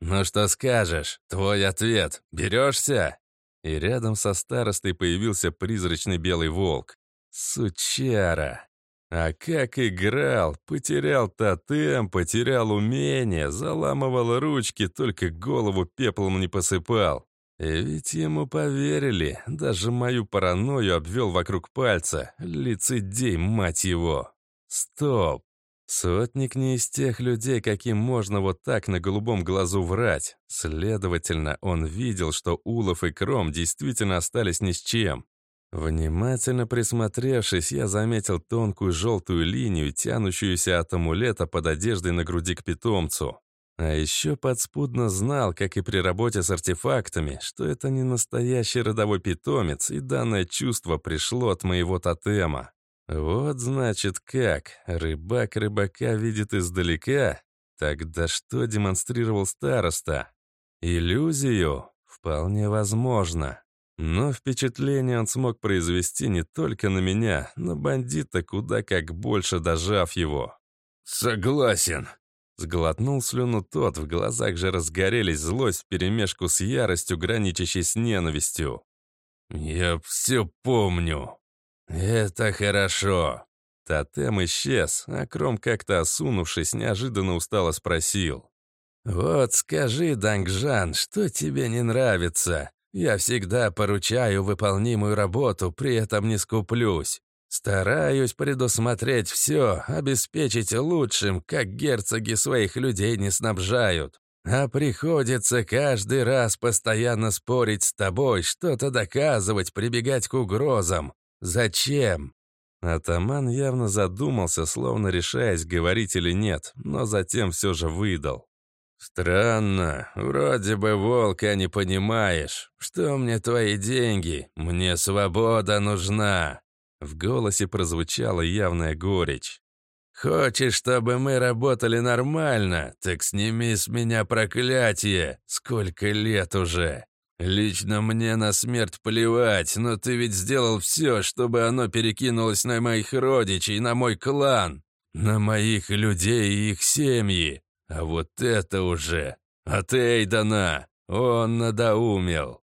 «Ну что скажешь? Твой ответ. Берешься?» И рядом со старостой появился призрачный белый волк. «Сучара!» А как играл, потерял тотем, потерял умение, заламывал ручки, только голову пеплом не посыпал. И ведь ему поверили, даже мою паранойю обвел вокруг пальца. Лицедей, мать его. Стоп. Сотник не из тех людей, каким можно вот так на голубом глазу врать. Следовательно, он видел, что Улов и Кром действительно остались ни с чем. Внимательно присмотревшись, я заметил тонкую желтую линию, тянущуюся от амулета под одеждой на груди к питомцу. А еще подспудно знал, как и при работе с артефактами, что это не настоящий родовой питомец, и данное чувство пришло от моего тотема. Вот значит как, рыбак рыбака видит издалека? Тогда что демонстрировал староста? Иллюзию? Вполне возможно. Но впечатление он смог произвести не только на меня, на бандита куда как больше дожав его. «Согласен», Сглотнул слюну тот, в глазах же разгорелись злость вперемешку с яростью, граничащей с ненавистью. «Я все помню». «Это хорошо». Тотем исчез, а Кром, как-то осунувшись, неожиданно устало спросил. «Вот скажи, Дангжан, что тебе не нравится? Я всегда поручаю выполнимую работу, при этом не скуплюсь. Стараюсь предусмотреть все, обеспечить лучшим, как герцоги своих людей не снабжают. А приходится каждый раз постоянно спорить с тобой, что-то доказывать, прибегать к угрозам. Зачем?» Атаман явно задумался, словно решаясь, говорить или нет, но затем все же выдал. «Странно. Вроде бы, волка, не понимаешь. Что мне твои деньги? Мне свобода нужна». В голосе прозвучала явная горечь. «Хочешь, чтобы мы работали нормально? Так сними с меня проклятие. Сколько лет уже? Лично мне на смерть плевать, но ты ведь сделал все, чтобы оно перекинулось на моих родичей, на мой клан, на моих людей и их семьи. А вот это уже от Эйдана! Он надоумел!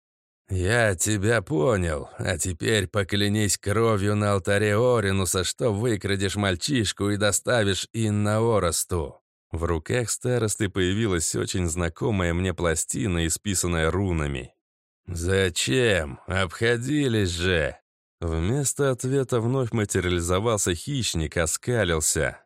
Я тебя понял, а теперь поклянись кровью на алтаре Оринуса, что выкрадешь мальчишку и доставишь Инна Оросту!» В руках старосты появилась очень знакомая мне пластина, исписанная рунами. «Зачем? Обходились же!» Вместо ответа вновь материализовался хищник, оскалился.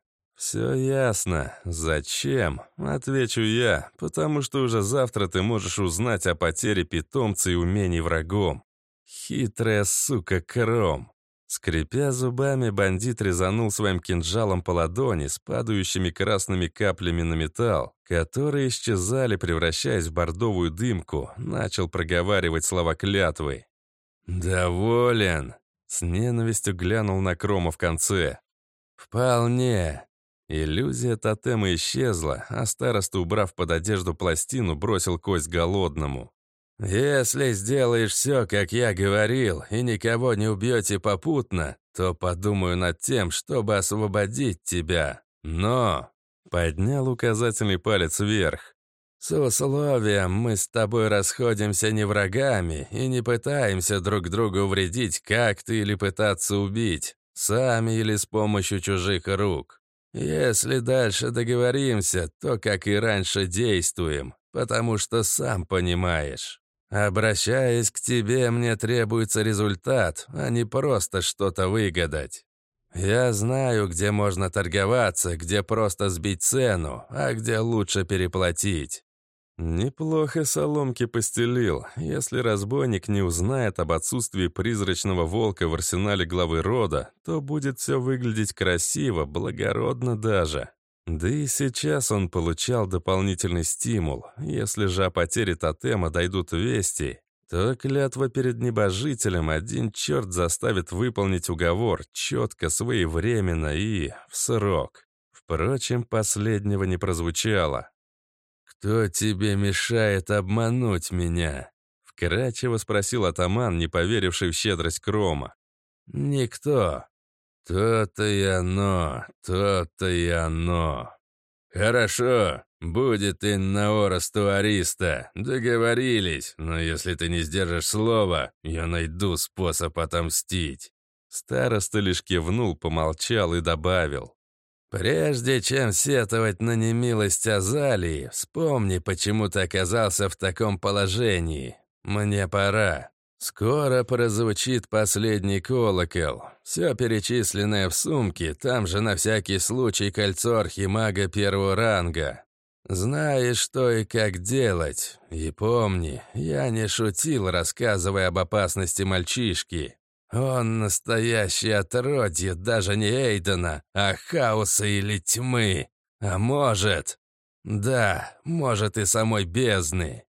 «Все ясно. Зачем?» Отвечу я, потому что уже завтра ты можешь узнать о потере питомца и умений врагом. Хитрая сука Кром. Скрипя зубами, бандит резанул своим кинжалом по ладони с падающими красными каплями на металл, которые исчезали, превращаясь в бордовую дымку, начал проговаривать слова клятвы. «Доволен. С ненавистью глянул на Крома в конце. «Вполне». Иллюзия тотема исчезла, а староста, убрав под одежду пластину, бросил кость голодному. «Если сделаешь все, как я говорил, и никого не убьете попутно, то подумаю над тем, чтобы освободить тебя. Но...» Поднял указательный палец вверх. «С условием мы с тобой расходимся не врагами и не пытаемся друг другу вредить как-то или пытаться убить, сами или с помощью чужих рук. Если дальше договоримся, то, как и раньше, действуем, потому что сам понимаешь». Обращаясь к тебе, мне требуется результат, а не просто что-то выгадать. Я знаю, где можно торговаться, где просто сбить цену, а где лучше переплатить. Неплохо соломки постелил. Если разбойник не узнает об отсутствии призрачного волка в арсенале главы рода, то будет все выглядеть красиво, благородно даже. Да и сейчас он получал дополнительный стимул. Если же о потере тотема дойдут вести, то клятва перед небожителем один черт заставит выполнить уговор четко, своевременно и в срок. Впрочем, последнего не прозвучало. «Кто тебе мешает обмануть меня?» Вкратчиво спросил атаман, не поверивший в щедрость Крома. «Никто. «То-то и оно, то-то и оно». «Хорошо, будет Иннаорос Туариста, договорились, но если ты не сдержишь слова, я найду способ отомстить». Староста лишь кивнул, помолчал и добавил. «Прежде чем сетовать на немилость Азалии, вспомни, почему ты оказался в таком положении. Мне пора». Скоро прозвучит последний колокол. Все перечисленное в сумке, там же на всякий случай кольцо архимага первого ранга. Знаешь, что и как делать. И помни, я не шутил, рассказывая об опасности мальчишки. Он настоящее отродье даже не Эйдена, а хаоса или тьмы. А может... Да, может и самой бездны.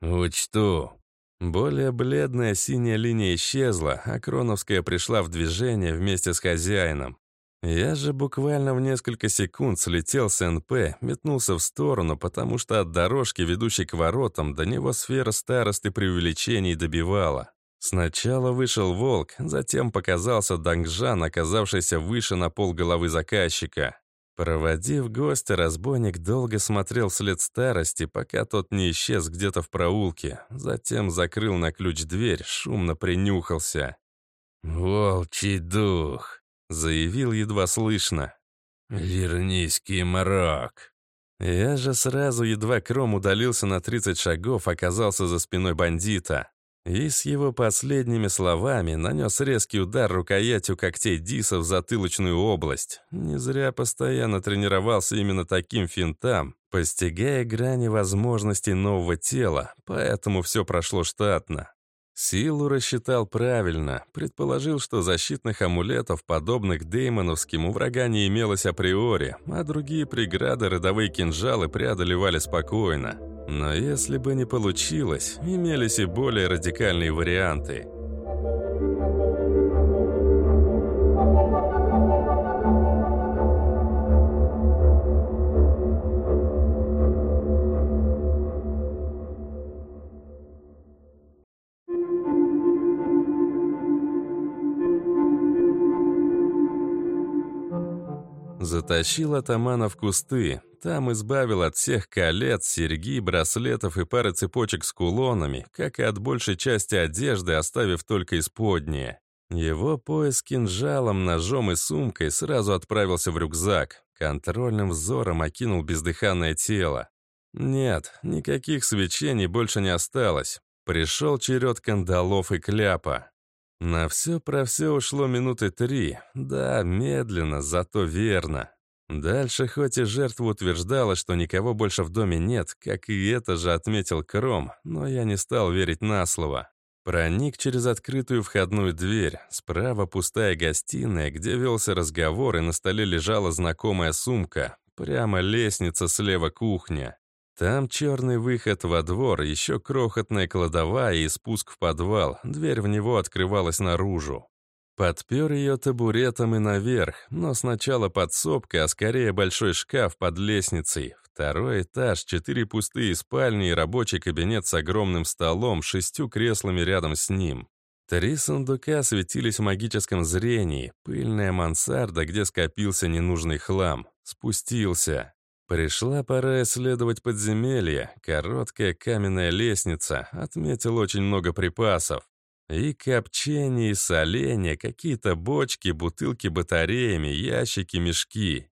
Учту. Более бледная синяя линия исчезла, а Кроновская пришла в движение вместе с хозяином. Я же буквально в несколько секунд слетел с НП, метнулся в сторону, потому что от дорожки, ведущей к воротам, до него сфера старосты преувеличений добивала. Сначала вышел волк, затем показался Дангжан, оказавшийся выше на пол головы заказчика. Проводив гостя, разбойник долго смотрел вслед старости, пока тот не исчез где-то в проулке. Затем закрыл на ключ дверь, шумно принюхался. «Волчий дух!» — заявил едва слышно. «Вернись, мрак!» Я же сразу, едва Кром удалился на 30 шагов, оказался за спиной бандита. И с его последними словами нанес резкий удар рукоятью когтей Диса в затылочную область. Не зря постоянно тренировался именно таким финтам, постигая грани возможностей нового тела, поэтому все прошло штатно. Силу рассчитал правильно, предположил, что защитных амулетов, подобных деймоновским, у врага не имелось априори, а другие преграды родовые кинжалы преодолевали спокойно. Но если бы не получилось, имелись и более радикальные варианты – Затащил атамана в кусты. Там избавил от всех колец, серьги, браслетов и пары цепочек с кулонами, как и от большей части одежды, оставив только исподнее. Его пояс кинжалом, ножом и сумкой сразу отправился в рюкзак. Контрольным взором окинул бездыханное тело. Нет, никаких свечений больше не осталось. Пришел черед кандалов и кляпа. На все про все ушло минуты три. Да, медленно, зато верно. Дальше хоть и жертва утверждала, что никого больше в доме нет, как и это же отметил Кром, но я не стал верить на слово. Проник через открытую входную дверь. Справа пустая гостиная, где велся разговор, и на столе лежала знакомая сумка. Прямо лестница, слева кухня. Там черный выход во двор, еще крохотная кладовая и спуск в подвал, дверь в него открывалась наружу. Подпер ее табуретом и наверх, но сначала подсобка, а скорее большой шкаф под лестницей. Второй этаж, четыре пустые спальни и рабочий кабинет с огромным столом, шестью креслами рядом с ним. Три сундука светились в магическом зрении. Пыльная мансарда, где скопился ненужный хлам. Спустился. Пришла пора исследовать подземелье. Короткая каменная лестница. Отметил очень много припасов. И копчение, и соленья, какие-то бочки, бутылки батареями, ящики, мешки.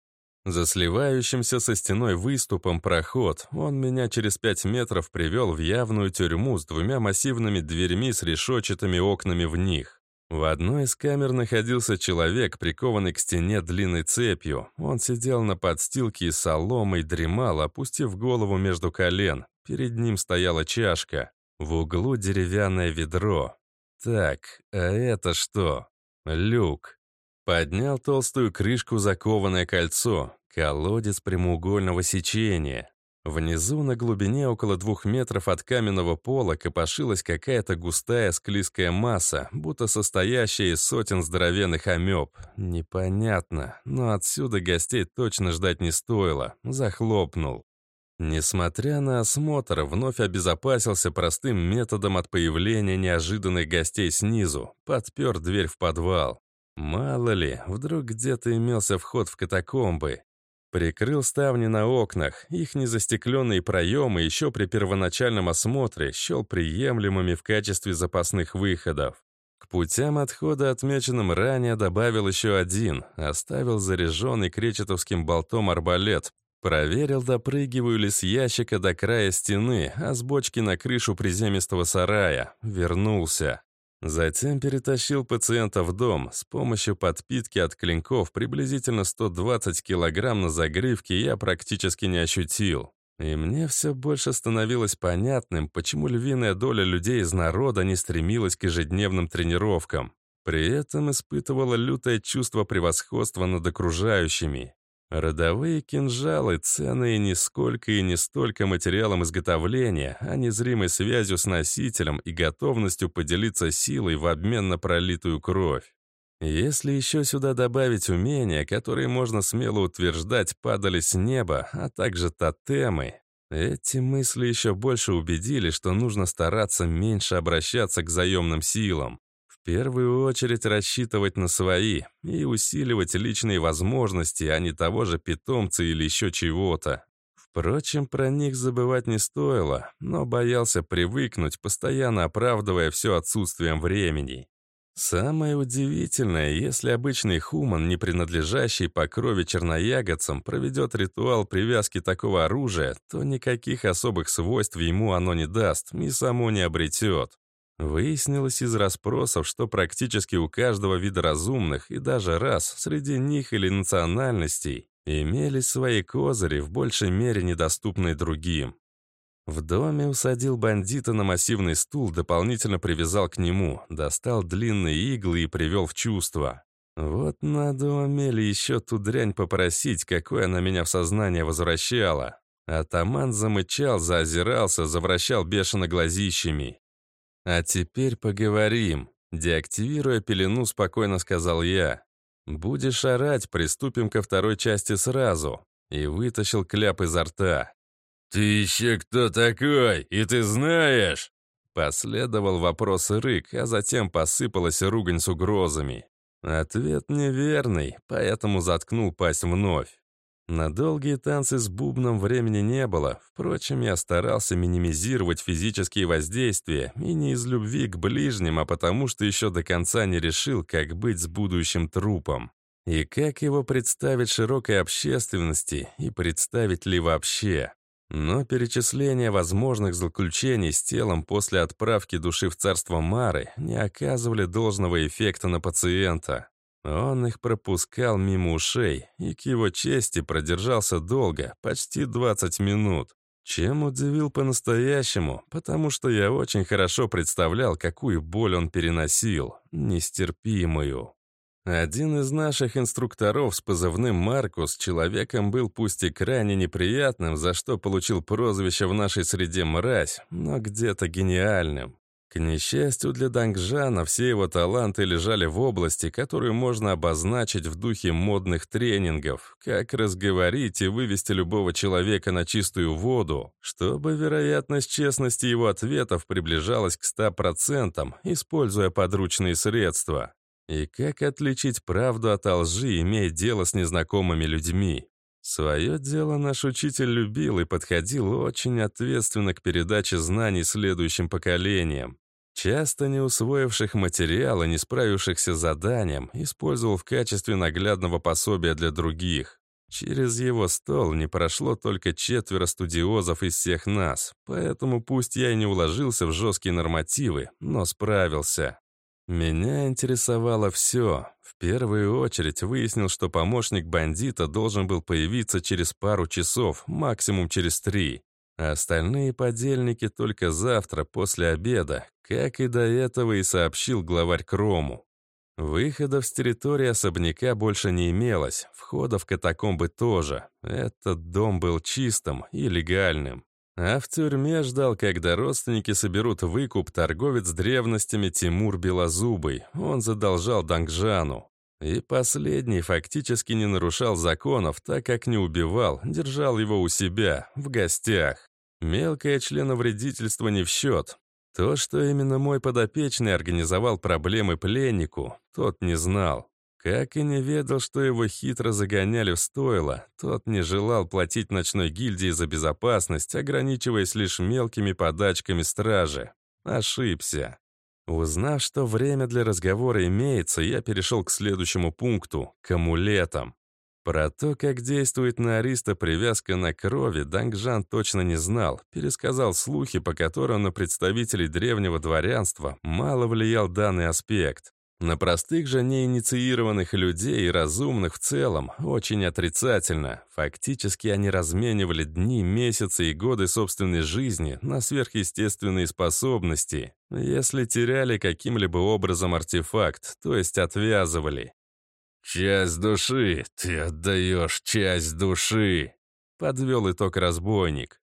За сливающимся со стеной выступом проход он меня через пять метров привел в явную тюрьму с двумя массивными дверьми с решетчатыми окнами в них. В одной из камер находился человек, прикованный к стене длинной цепью. Он сидел на подстилке и дремал, опустив голову между колен. Перед ним стояла чашка. В углу деревянное ведро. Так, а это что? Люк. Поднял толстую крышку закованное кольцо. Колодец прямоугольного сечения. Внизу, на глубине около двух метров от каменного пола, копошилась какая-то густая склизкая масса, будто состоящая из сотен здоровенных амеб. Непонятно, но отсюда гостей точно ждать не стоило. Захлопнул. Несмотря на осмотр, вновь обезопасился простым методом от появления неожиданных гостей снизу, подпер дверь в подвал. Мало ли, вдруг где-то имелся вход в катакомбы. Прикрыл ставни на окнах, их незастекленные проемы еще при первоначальном осмотре счел приемлемыми в качестве запасных выходов. К путям отхода, отмеченным ранее, добавил еще один, оставил заряженный кречетовским болтом арбалет, Проверил, допрыгиваю ли с ящика до края стены, а с бочки на крышу приземистого сарая. Вернулся. Затем перетащил пациента в дом. С помощью подпитки от клинков приблизительно 120 килограмм на загривке я практически не ощутил. И мне все больше становилось понятным, почему львиная доля людей из народа не стремилась к ежедневным тренировкам. При этом испытывала лютое чувство превосходства над окружающими. Родовые кинжалы, ценные не сколько и не столько материалом изготовления, а незримой связью с носителем и готовностью поделиться силой в обмен на пролитую кровь. Если еще сюда добавить умения, которые можно смело утверждать падали с неба, а также тотемы, эти мысли еще больше убедили, что нужно стараться меньше обращаться к заемным силам первую очередь рассчитывать на свои и усиливать личные возможности, а не того же питомца или еще чего-то. Впрочем, про них забывать не стоило, но боялся привыкнуть, постоянно оправдывая все отсутствием времени. Самое удивительное, если обычный хуман, не принадлежащий по крови черноягодцам, проведет ритуал привязки такого оружия, то никаких особых свойств ему оно не даст и само не обретет. Выяснилось из расспросов, что практически у каждого вида разумных и даже рас среди них или национальностей имелись свои козыри, в большей мере недоступные другим. В доме усадил бандита на массивный стул, дополнительно привязал к нему, достал длинные иглы и привел в чувство. Вот надо у Амели еще ту дрянь попросить, какой она меня в сознание возвращала. Атаман замычал, заозирался, завращал бешено глазищами. «А теперь поговорим», — деактивируя пелену, спокойно сказал я. «Будешь орать, приступим ко второй части сразу». И вытащил кляп изо рта. «Ты еще кто такой? И ты знаешь?» Последовал вопрос и рык, а затем посыпалась ругань с угрозами. Ответ неверный, поэтому заткнул пасть вновь. На долгие танцы с бубном времени не было. Впрочем, я старался минимизировать физические воздействия, и не из любви к ближним, а потому что еще до конца не решил, как быть с будущим трупом. И как его представить широкой общественности, и представить ли вообще. Но перечисление возможных заключений с телом после отправки души в царство Мары не оказывали должного эффекта на пациента. Он их пропускал мимо ушей и к его чести продержался долго, почти 20 минут. Чем удивил по-настоящему, потому что я очень хорошо представлял, какую боль он переносил, нестерпимую. Один из наших инструкторов с позывным «Маркус» человеком был пусть и крайне неприятным, за что получил прозвище в нашей среде «мразь», но где-то гениальным. К несчастью для Дангжана, все его таланты лежали в области, которую можно обозначить в духе модных тренингов, как разговорить и вывести любого человека на чистую воду, чтобы вероятность честности его ответов приближалась к 100%, используя подручные средства. И как отличить правду от лжи, имея дело с незнакомыми людьми. Свое дело наш учитель любил и подходил очень ответственно к передаче знаний следующим поколениям. Часто не усвоивших материала, не справившихся с заданием, использовал в качестве наглядного пособия для других. Через его стол не прошло только четверо студиозов из всех нас, поэтому пусть я и не уложился в жесткие нормативы, но справился. Меня интересовало все. В первую очередь выяснил, что помощник бандита должен был появиться через пару часов, максимум через три. А остальные подельники только завтра, после обеда, как и до этого и сообщил главарь Крому. Выходов с территории особняка больше не имелось, входа в катакомбы тоже. Этот дом был чистым и легальным. А в тюрьме ждал, когда родственники соберут выкуп торговец древностями Тимур Белозубый. Он задолжал Дангжану. И последний фактически не нарушал законов, так как не убивал, держал его у себя, в гостях. Мелкое членовредительство не в счет. То, что именно мой подопечный организовал проблемы пленнику, тот не знал. Как и не ведал, что его хитро загоняли в стойло, тот не желал платить ночной гильдии за безопасность, ограничиваясь лишь мелкими подачками стражи. Ошибся. Узнав, что время для разговора имеется, я перешел к следующему пункту — к амулетам. Про то, как действует на Ариста привязка на крови, Дангжан точно не знал, пересказал слухи, по которым на представителей древнего дворянства мало влиял данный аспект. На простых же неинициированных людей и разумных в целом очень отрицательно. Фактически они разменивали дни, месяцы и годы собственной жизни на сверхъестественные способности, если теряли каким-либо образом артефакт, то есть отвязывали. «Часть души, ты отдаешь часть души», — подвел итог разбойник.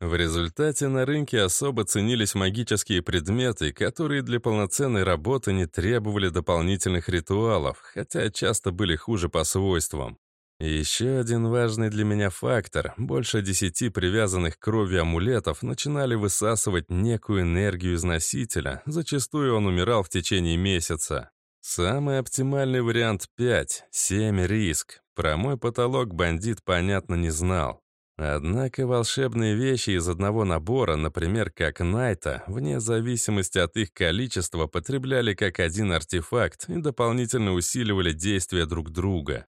В результате на рынке особо ценились магические предметы, которые для полноценной работы не требовали дополнительных ритуалов, хотя часто были хуже по свойствам. И еще один важный для меня фактор — больше десяти привязанных к крови амулетов начинали высасывать некую энергию из носителя, зачастую он умирал в течение месяца. Самый оптимальный вариант — 5, 7 риск. Про мой потолок бандит, понятно, не знал. Однако волшебные вещи из одного набора, например, как Найта, вне зависимости от их количества, потребляли как один артефакт и дополнительно усиливали действия друг друга.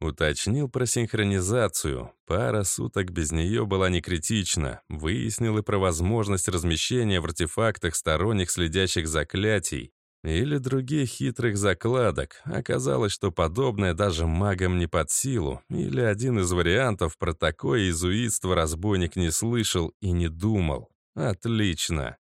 Уточнил про синхронизацию. Пара суток без нее была не критична. Выяснил и про возможность размещения в артефактах сторонних следящих заклятий или других хитрых закладок. Оказалось, что подобное даже магам не под силу, или один из вариантов про такое иезуитство разбойник не слышал и не думал. Отлично.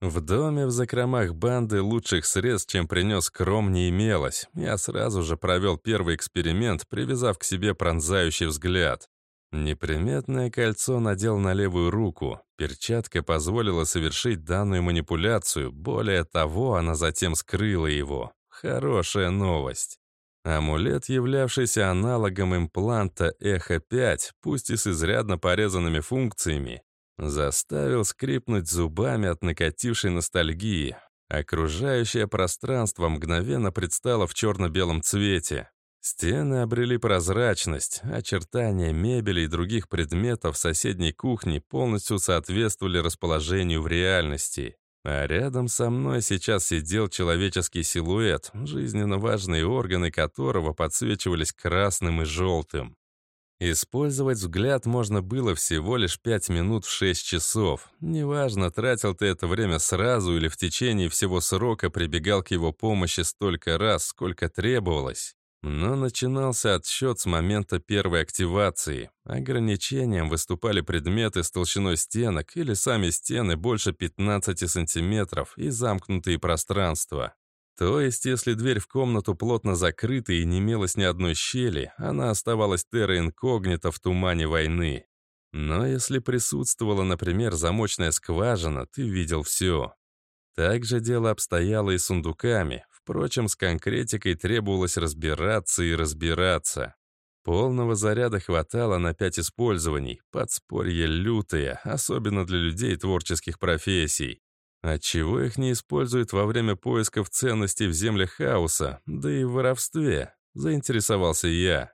В доме в закромах банды лучших средств, чем принес Кром, не имелось. Я сразу же провел первый эксперимент, привязав к себе пронзающий взгляд. Неприметное кольцо надел на левую руку. Перчатка позволила совершить данную манипуляцию. Более того, она затем скрыла его. Хорошая новость. Амулет, являвшийся аналогом импланта Эхо-5, пусть и с изрядно порезанными функциями, заставил скрипнуть зубами от накатившей ностальгии. Окружающее пространство мгновенно предстало в черно-белом цвете. Стены обрели прозрачность, очертания мебели и других предметов соседней кухни полностью соответствовали расположению в реальности. А рядом со мной сейчас сидел человеческий силуэт, жизненно важные органы которого подсвечивались красным и желтым. Использовать взгляд можно было всего лишь 5 минут в 6 часов. Неважно, тратил ты это время сразу или в течение всего срока прибегал к его помощи столько раз, сколько требовалось. Но начинался отсчет с момента первой активации. Ограничением выступали предметы с толщиной стенок или сами стены больше 15 сантиметров и замкнутые пространства. То есть, если дверь в комнату плотно закрыта и не имелось ни одной щели, она оставалась терра в тумане войны. Но если присутствовала, например, замочная скважина, ты видел все. Также дело обстояло и с сундуками. Впрочем, с конкретикой требовалось разбираться и разбираться. Полного заряда хватало на пять использований. Подспорье лютое, особенно для людей творческих профессий. Отчего их не используют во время поисков ценностей в землях хаоса, да и в воровстве? Заинтересовался я.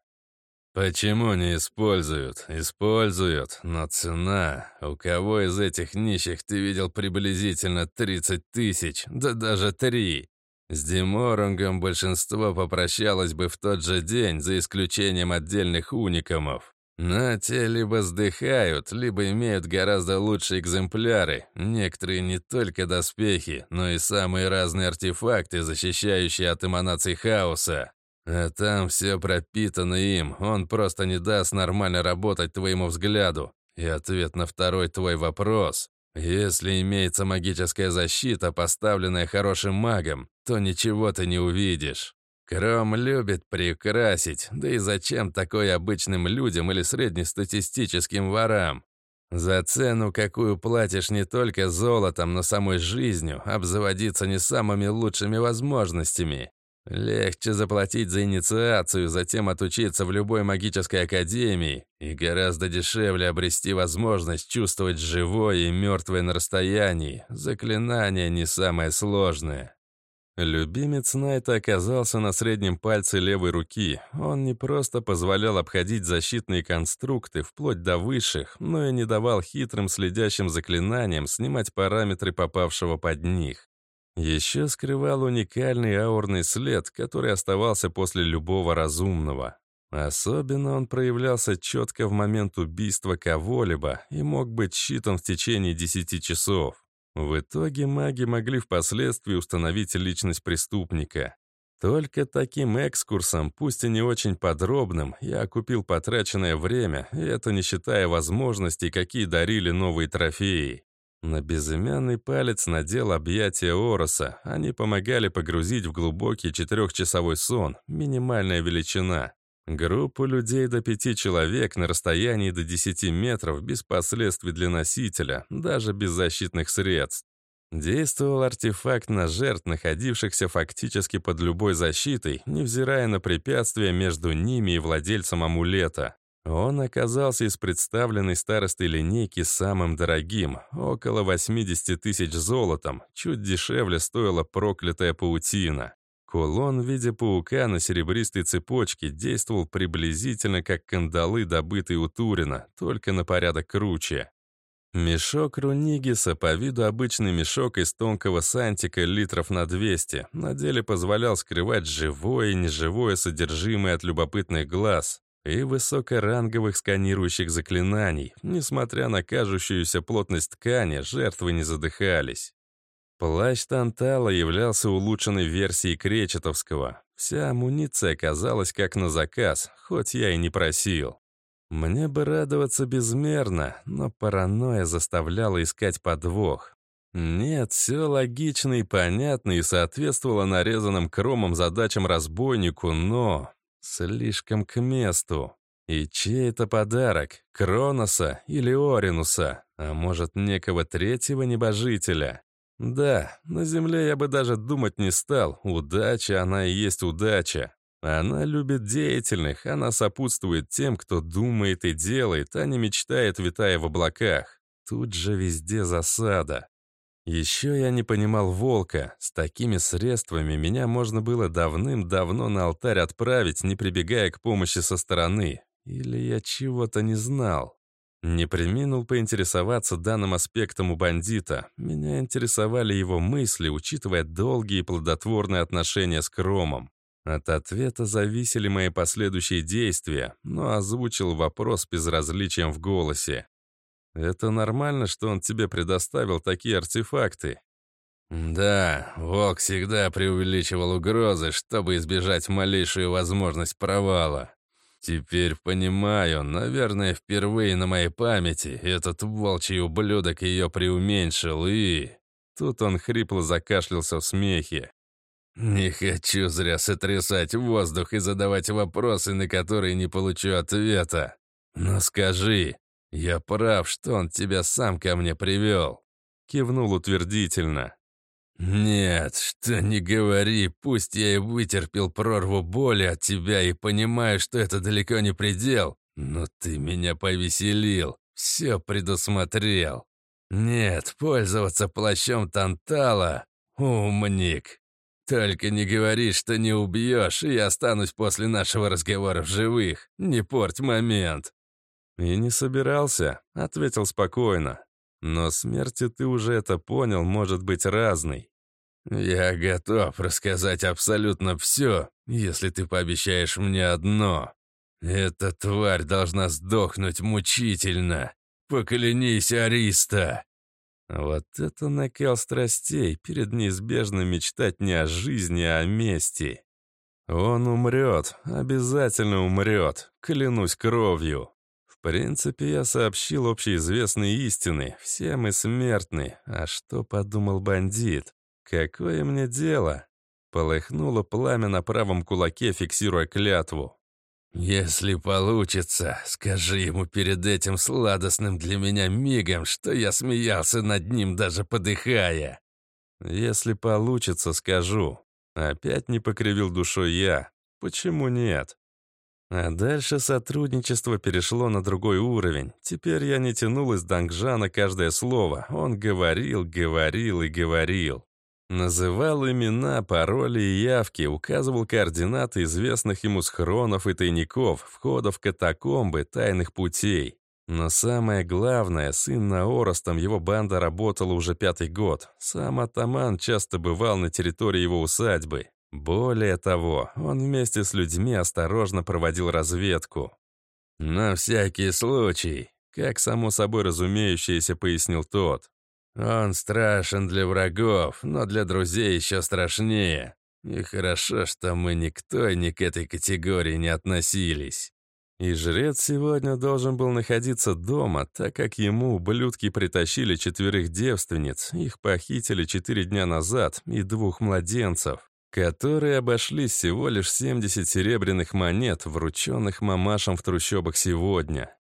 «Почему не используют? Используют, но цена. У кого из этих нищих ты видел приблизительно 30 тысяч? Да даже три. С Деморунгом большинство попрощалось бы в тот же день, за исключением отдельных уникамов. Но те либо сдыхают, либо имеют гораздо лучшие экземпляры. Некоторые не только доспехи, но и самые разные артефакты, защищающие от эманаций хаоса. А там все пропитано им, он просто не даст нормально работать твоему взгляду. И ответ на второй твой вопрос. Если имеется магическая защита, поставленная хорошим магом, то ничего ты не увидишь. Кром любит приукрасить, да и зачем такое обычным людям или среднестатистическим ворам? За цену, какую платишь не только золотом, но самой жизнью, обзаводиться не самыми лучшими возможностями. Легче заплатить за инициацию, затем отучиться в любой магической академии, и гораздо дешевле обрести возможность чувствовать живое и мертвое на расстоянии. Заклинание не самое сложное. Любимец Найта оказался на среднем пальце левой руки. Он не просто позволял обходить защитные конструкты вплоть до высших, но и не давал хитрым следящим заклинаниям снимать параметры попавшего под них. Еще скрывал уникальный аурный след, который оставался после любого разумного. Особенно он проявлялся четко в момент убийства кого-либо и мог быть считан в течение 10 часов. В итоге маги могли впоследствии установить личность преступника. Только таким экскурсом, пусть и не очень подробным, я купил потраченное время, и это не считая возможностей, какие дарили новые трофеи. На безымянный палец надел объятия Ороса. Они помогали погрузить в глубокий четырехчасовой сон, минимальная величина. Группу людей до пяти человек на расстоянии до 10 метров без последствий для носителя, даже без защитных средств. Действовал артефакт на жертв, находившихся фактически под любой защитой, невзирая на препятствия между ними и владельцем амулета. Он оказался из представленной старостой линейки самым дорогим, около 80 тысяч золотом, чуть дешевле стоила проклятая паутина. Кулон в виде паука на серебристой цепочке действовал приблизительно как кандалы, добытые у Турина, только на порядок круче. Мешок Рунигиса, по виду обычный мешок из тонкого сантика литров на 200, на деле позволял скрывать живое и неживое содержимое от любопытных глаз, и высокоранговых сканирующих заклинаний. Несмотря на кажущуюся плотность ткани, жертвы не задыхались. Плащ Тантала являлся улучшенной версией Кречетовского. Вся амуниция оказалась как на заказ, хоть я и не просил. Мне бы радоваться безмерно, но паранойя заставляла искать подвох. Нет, все логично и понятно и соответствовало нарезанным кромом задачам разбойнику, но... Слишком к месту. И чей это подарок? Кроноса или Оринуса? А может, некого третьего небожителя? Да, на Земле я бы даже думать не стал. Удача, она и есть удача. Она любит деятельных, она сопутствует тем, кто думает и делает, а не мечтает, витая в облаках. Тут же везде засада. Еще я не понимал волка. С такими средствами меня можно было давным-давно на алтарь отправить, не прибегая к помощи со стороны. Или я чего-то не знал. Не приминул поинтересоваться данным аспектом у бандита. Меня интересовали его мысли, учитывая долгие и плодотворные отношения с Кромом. От ответа зависели мои последующие действия, но озвучил вопрос безразличием в голосе. Это нормально, что он тебе предоставил такие артефакты?» «Да, Волк всегда преувеличивал угрозы, чтобы избежать малейшую возможность провала. Теперь понимаю, наверное, впервые на моей памяти этот волчий ублюдок ее преуменьшил и...» Тут он хрипло закашлялся в смехе. «Не хочу зря сотрясать воздух и задавать вопросы, на которые не получу ответа. Но скажи, «Я прав, что он тебя сам ко мне привел», — кивнул утвердительно. «Нет, что не говори, пусть я и вытерпел прорву боли от тебя и понимаю, что это далеко не предел, но ты меня повеселил, все предусмотрел. Нет, пользоваться плащом Тантала — умник. Только не говори, что не убьешь, и я останусь после нашего разговора в живых. Не порть момент». «И не собирался», — ответил спокойно. «Но смерти ты уже это понял, может быть разной. «Я готов рассказать абсолютно все, если ты пообещаешь мне одно. Эта тварь должна сдохнуть мучительно. Поклянись, Ариста!» Вот это накал страстей, перед неизбежным мечтать не о жизни, а о мести. Он умрет, обязательно умрет, клянусь кровью. Принципе, я сообщил общеизвестные истины, все мы смертны, а что подумал бандит? «Какое мне дело?» Полыхнуло пламя на правом кулаке, фиксируя клятву. «Если получится, скажи ему перед этим сладостным для меня мигом, что я смеялся над ним, даже подыхая». «Если получится, скажу». Опять не покривил душой я. Почему нет? А дальше сотрудничество перешло на другой уровень. Теперь я не тянул из Дангжана каждое слово. Он говорил, говорил и говорил. Называл имена, пароли и явки, указывал координаты известных ему схронов и тайников, входов катакомбы, тайных путей. Но самое главное, сын Наоростом его банда работала уже пятый год. Сам атаман часто бывал на территории его усадьбы. Более того, он вместе с людьми осторожно проводил разведку. «На всякий случай», как само собой разумеющееся пояснил тот. Он страшен для врагов, но для друзей еще страшнее. И хорошо, что мы никто и ни к этой категории не относились. И жрец сегодня должен был находиться дома, так как ему ублюдки притащили четверых девственниц, их похитили четыре дня назад, и двух младенцев, которые обошлись всего лишь 70 серебряных монет, врученных мамашам в трущобах сегодня.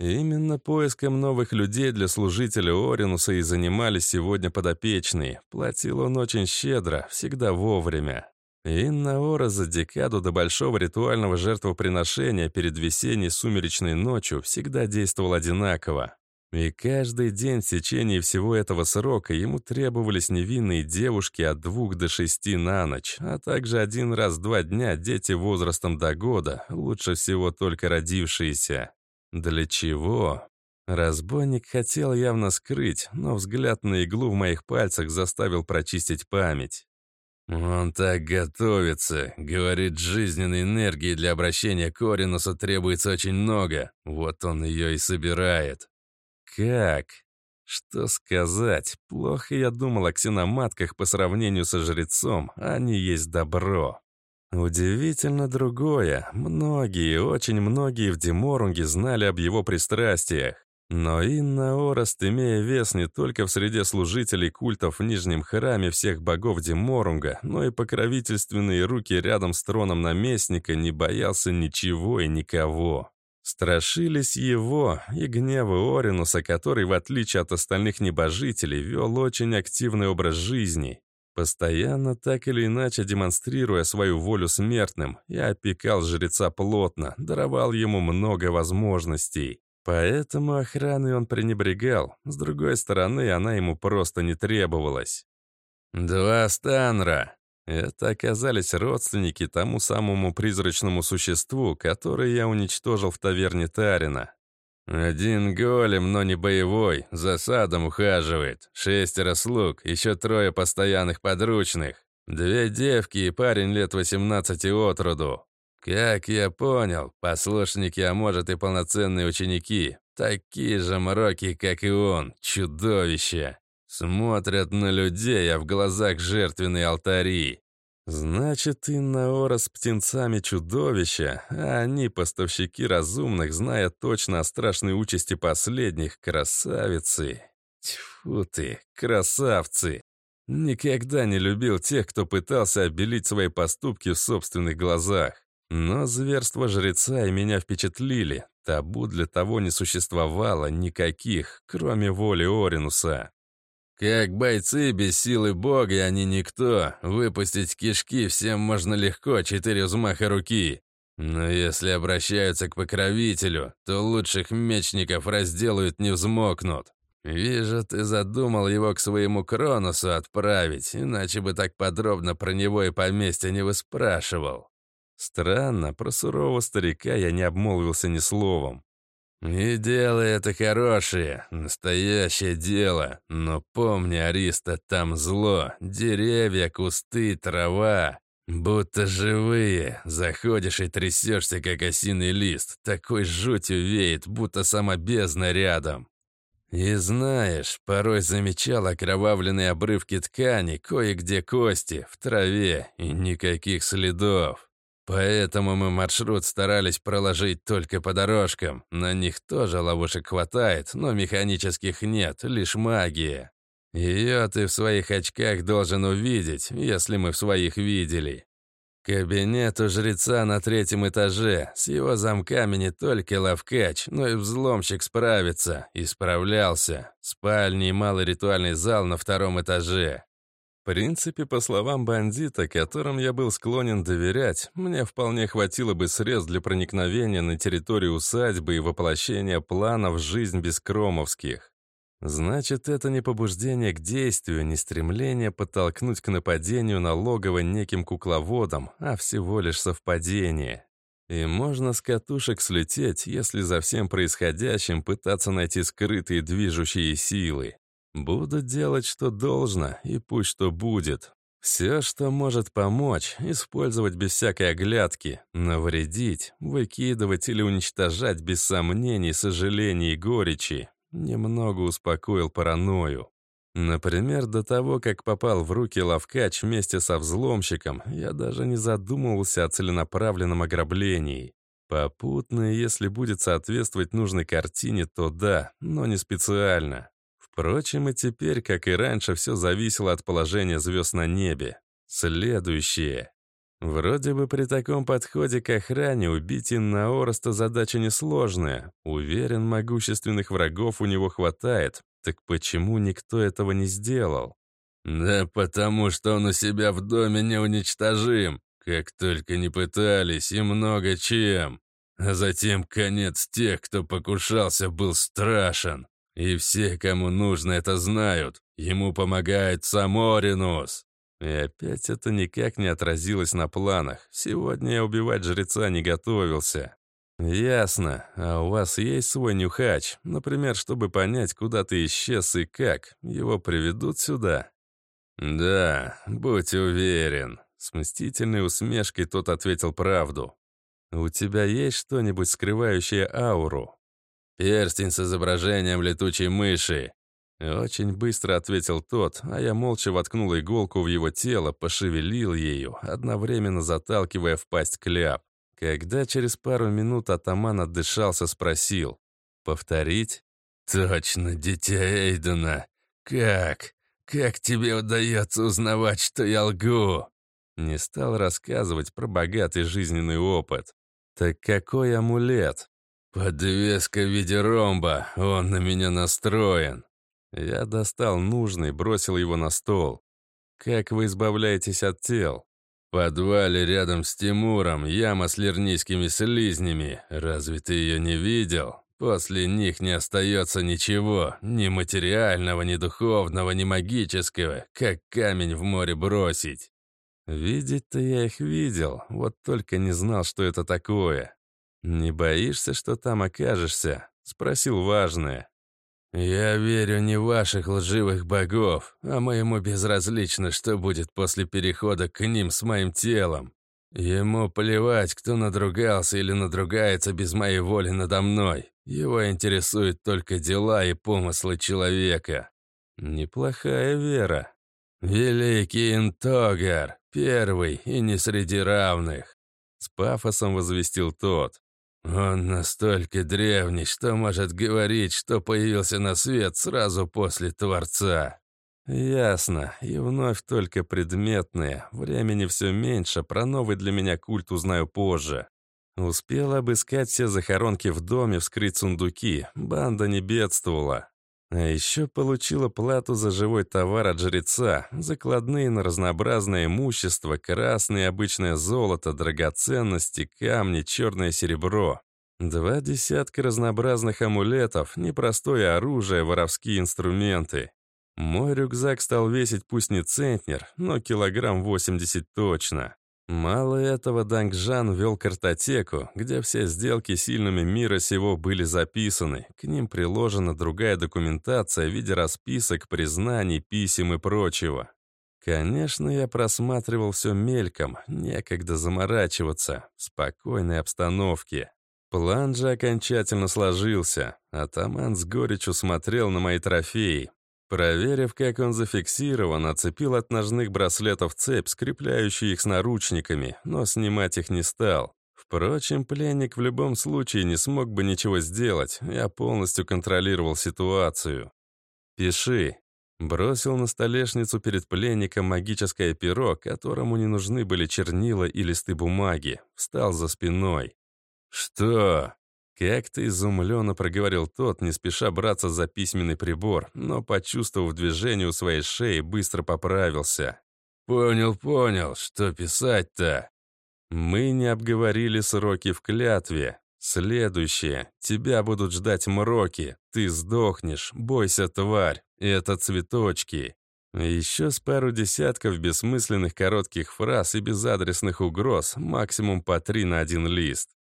Именно поиском новых людей для служителя Оринуса и занимались сегодня подопечные. Платил он очень щедро, всегда вовремя. Инна Ора за декаду до большого ритуального жертвоприношения перед весенней сумеречной ночью всегда действовал одинаково. И каждый день в течение всего этого срока ему требовались невинные девушки от двух до шести на ночь, а также один раз в два дня дети возрастом до года, лучше всего только родившиеся. Для чего? Разбойник хотел явно скрыть, но взгляд на иглу в моих пальцах заставил прочистить память. «Он так готовится. Говорит, жизненной энергии для обращения к требуется очень много. Вот он ее и собирает». «Как?» Что сказать? Плохо я думал о ксеноматках по сравнению со жрецом. Они есть добро. Удивительно другое. Многие, очень многие в Деморунге знали об его пристрастиях. Но Инна Ораст, имея вес не только в среде служителей культов в Нижнем храме всех богов Деморунга, но и покровительственные руки рядом с троном наместника, не боялся ничего и никого. Страшились его и гнева Оринуса, который, в отличие от остальных небожителей, вел очень активный образ жизни, Постоянно так или иначе демонстрируя свою волю смертным, я опекал жреца плотно, даровал ему много возможностей. Поэтому охраны он пренебрегал, с другой стороны, она ему просто не требовалась. Два станра. Это оказались родственники тому самому призрачному существу, которое я уничтожил в таверне Тарина. «Один голем, но не боевой, за садом ухаживает. Шестеро слуг, еще трое постоянных подручных. Две девки и парень лет 18 от роду. Как я понял, послушники, а может и полноценные ученики. Такие же мороки, как и он, чудовища. Смотрят на людей, а в глазах жертвенные алтари. Значит, Инна Ора с птенцами чудовища, а они, поставщики разумных, зная точно о страшной участи последних, красавицы. Тьфу ты, красавцы. Никогда не любил тех, кто пытался обелить свои поступки в собственных глазах. Но зверства жреца и меня впечатлили. Табу для того не существовало никаких, кроме воли Оринуса. Как бойцы без силы бога, они никто. Выпустить кишки всем можно легко, четыре взмаха руки. Но если обращаются к покровителю, то лучших мечников разделают, не взмокнут. Вижу, ты задумал его к своему Кроносу отправить, иначе бы так подробно про него и поместье не выспрашивал. Странно, про сурового старика я не обмолвился ни словом. «И дело это хорошее, настоящее дело. Но помни, Ариста, там зло. Деревья, кусты, трава. Будто живые. Заходишь и трясешься, как осиный лист. Такой жутью веет, будто сама бездна рядом. И знаешь, порой замечал окровавленные обрывки ткани, кое-где кости, в траве, и никаких следов. Поэтому мы маршрут старались проложить только по дорожкам. На них тоже ловушек хватает, но механических нет, лишь магия. Ее ты в своих очках должен увидеть, если мы в своих видели. Кабинет у жреца на третьем этаже. С его замками не только ловкач, но и взломщик справится. И справлялся. Спальня и малый ритуальный зал на втором этаже. В принципе, по словам бандита, которым я был склонен доверять, мне вполне хватило бы средств для проникновения на территорию усадьбы и воплощения планов жизнь бескромовских. Значит, это не побуждение к действию, не стремление подтолкнуть к нападению на логово неким кукловодом, а всего лишь совпадение. И можно с катушек слететь, если за всем происходящим пытаться найти скрытые движущие силы. Буду делать, что должно, и пусть что будет. Все, что может помочь, использовать без всякой оглядки, навредить, выкидывать или уничтожать без сомнений, сожалений и горечи. Немного успокоил паранойю. Например, до того, как попал в руки ловкач вместе со взломщиком, я даже не задумывался о целенаправленном ограблении. Попутно, если будет соответствовать нужной картине, то да, но не специально. Впрочем, и теперь, как и раньше, все зависело от положения звезд на небе. Следующее. Вроде бы при таком подходе к охране убить Инна Ороста задача несложная. Уверен, могущественных врагов у него хватает. Так почему никто этого не сделал? Да потому что он у себя в доме неуничтожим. Как только не пытались, и много чем. А затем конец тех, кто покушался, был страшен. И все, кому нужно, это знают. Ему помогает Саморинус. И опять это никак не отразилось на планах. Сегодня я убивать жреца не готовился. «Ясно. А у вас есть свой нюхач? Например, чтобы понять, куда ты исчез и как? Его приведут сюда?» «Да, будь уверен». С мстительной усмешкой тот ответил правду. «У тебя есть что-нибудь, скрывающее ауру?» «Перстень с изображением летучей мыши!» Очень быстро ответил тот, а я молча воткнул иголку в его тело, пошевелил ею, одновременно заталкивая в пасть кляп. Когда через пару минут атаман отдышался, спросил. «Повторить?» «Точно, дитя Эйдена! Как? Как тебе удается узнавать, что я лгу?» Не стал рассказывать про богатый жизненный опыт. «Так какой амулет?» «Подвеска в виде ромба, он на меня настроен». Я достал нужный, бросил его на стол. «Как вы избавляетесь от тел?» «В подвале рядом с Тимуром яма с лирнийскими слизнями. Разве ты ее не видел? После них не остается ничего, ни материального, ни духовного, ни магического, как камень в море бросить». «Видеть-то я их видел, вот только не знал, что это такое. «Не боишься, что там окажешься?» — спросил важное. «Я верю не ваших лживых богов, а моему безразлично, что будет после перехода к ним с моим телом. Ему плевать, кто надругался или надругается без моей воли надо мной. Его интересуют только дела и помыслы человека. Неплохая вера. Великий Интогар, первый и не среди равных. С пафосом возвестил тот. Он настолько древний, что может говорить, что появился на свет сразу после Творца. Ясно. И вновь только предметные. Времени все меньше, про новый для меня культ узнаю позже. Успел обыскать все захоронки в доме, вскрыть сундуки. Банда не бедствовала. А еще получила плату за живой товар от жреца, закладные на разнообразное имущество, красное обычное золото, драгоценности, камни, черное серебро. Два десятка разнообразных амулетов, непростое оружие, воровские инструменты. Мой рюкзак стал весить пусть не центнер, но килограмм 80 точно. Мало этого, Дангжан вел картотеку, где все сделки сильными мира сего были записаны. К ним приложена другая документация в виде расписок, признаний, писем и прочего. Конечно, я просматривал все мельком, некогда заморачиваться, в спокойной обстановке. План же окончательно сложился. Атаман с горечью смотрел на мои трофеи. Проверив, как он зафиксирован, оцепил от ножных браслетов цепь, скрепляющую их с наручниками, но снимать их не стал. Впрочем, пленник в любом случае не смог бы ничего сделать, я полностью контролировал ситуацию. «Пиши», Бросил на столешницу перед пленником магическое перо, которому не нужны были чернила и листы бумаги. Встал за спиной. «Что?» Как-то изумленно проговорил тот, не спеша браться за письменный прибор, но, почувствовав движение у своей шеи, быстро поправился. «Понял, понял, что писать-то?» «Мы не обговорили сроки в клятве. Следующее. Тебя будут ждать мроки. Ты сдохнешь. Бойся, тварь. Это цветочки. Еще с пару десятков бессмысленных коротких фраз и безадресных угроз, максимум по три на один лист.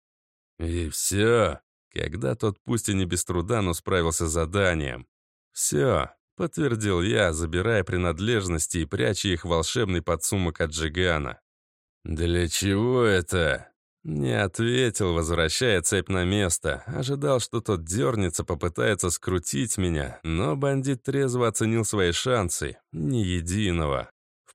«И все?» Когда тот, пусть и не без труда, но справился с заданием. «Все», — подтвердил я, забирая принадлежности и пряча их в волшебный подсумок от Джигана. «Для чего это?» Не ответил, возвращая цепь на место. Ожидал, что тот дернется, попытается скрутить меня, но бандит трезво оценил свои шансы. Ни единого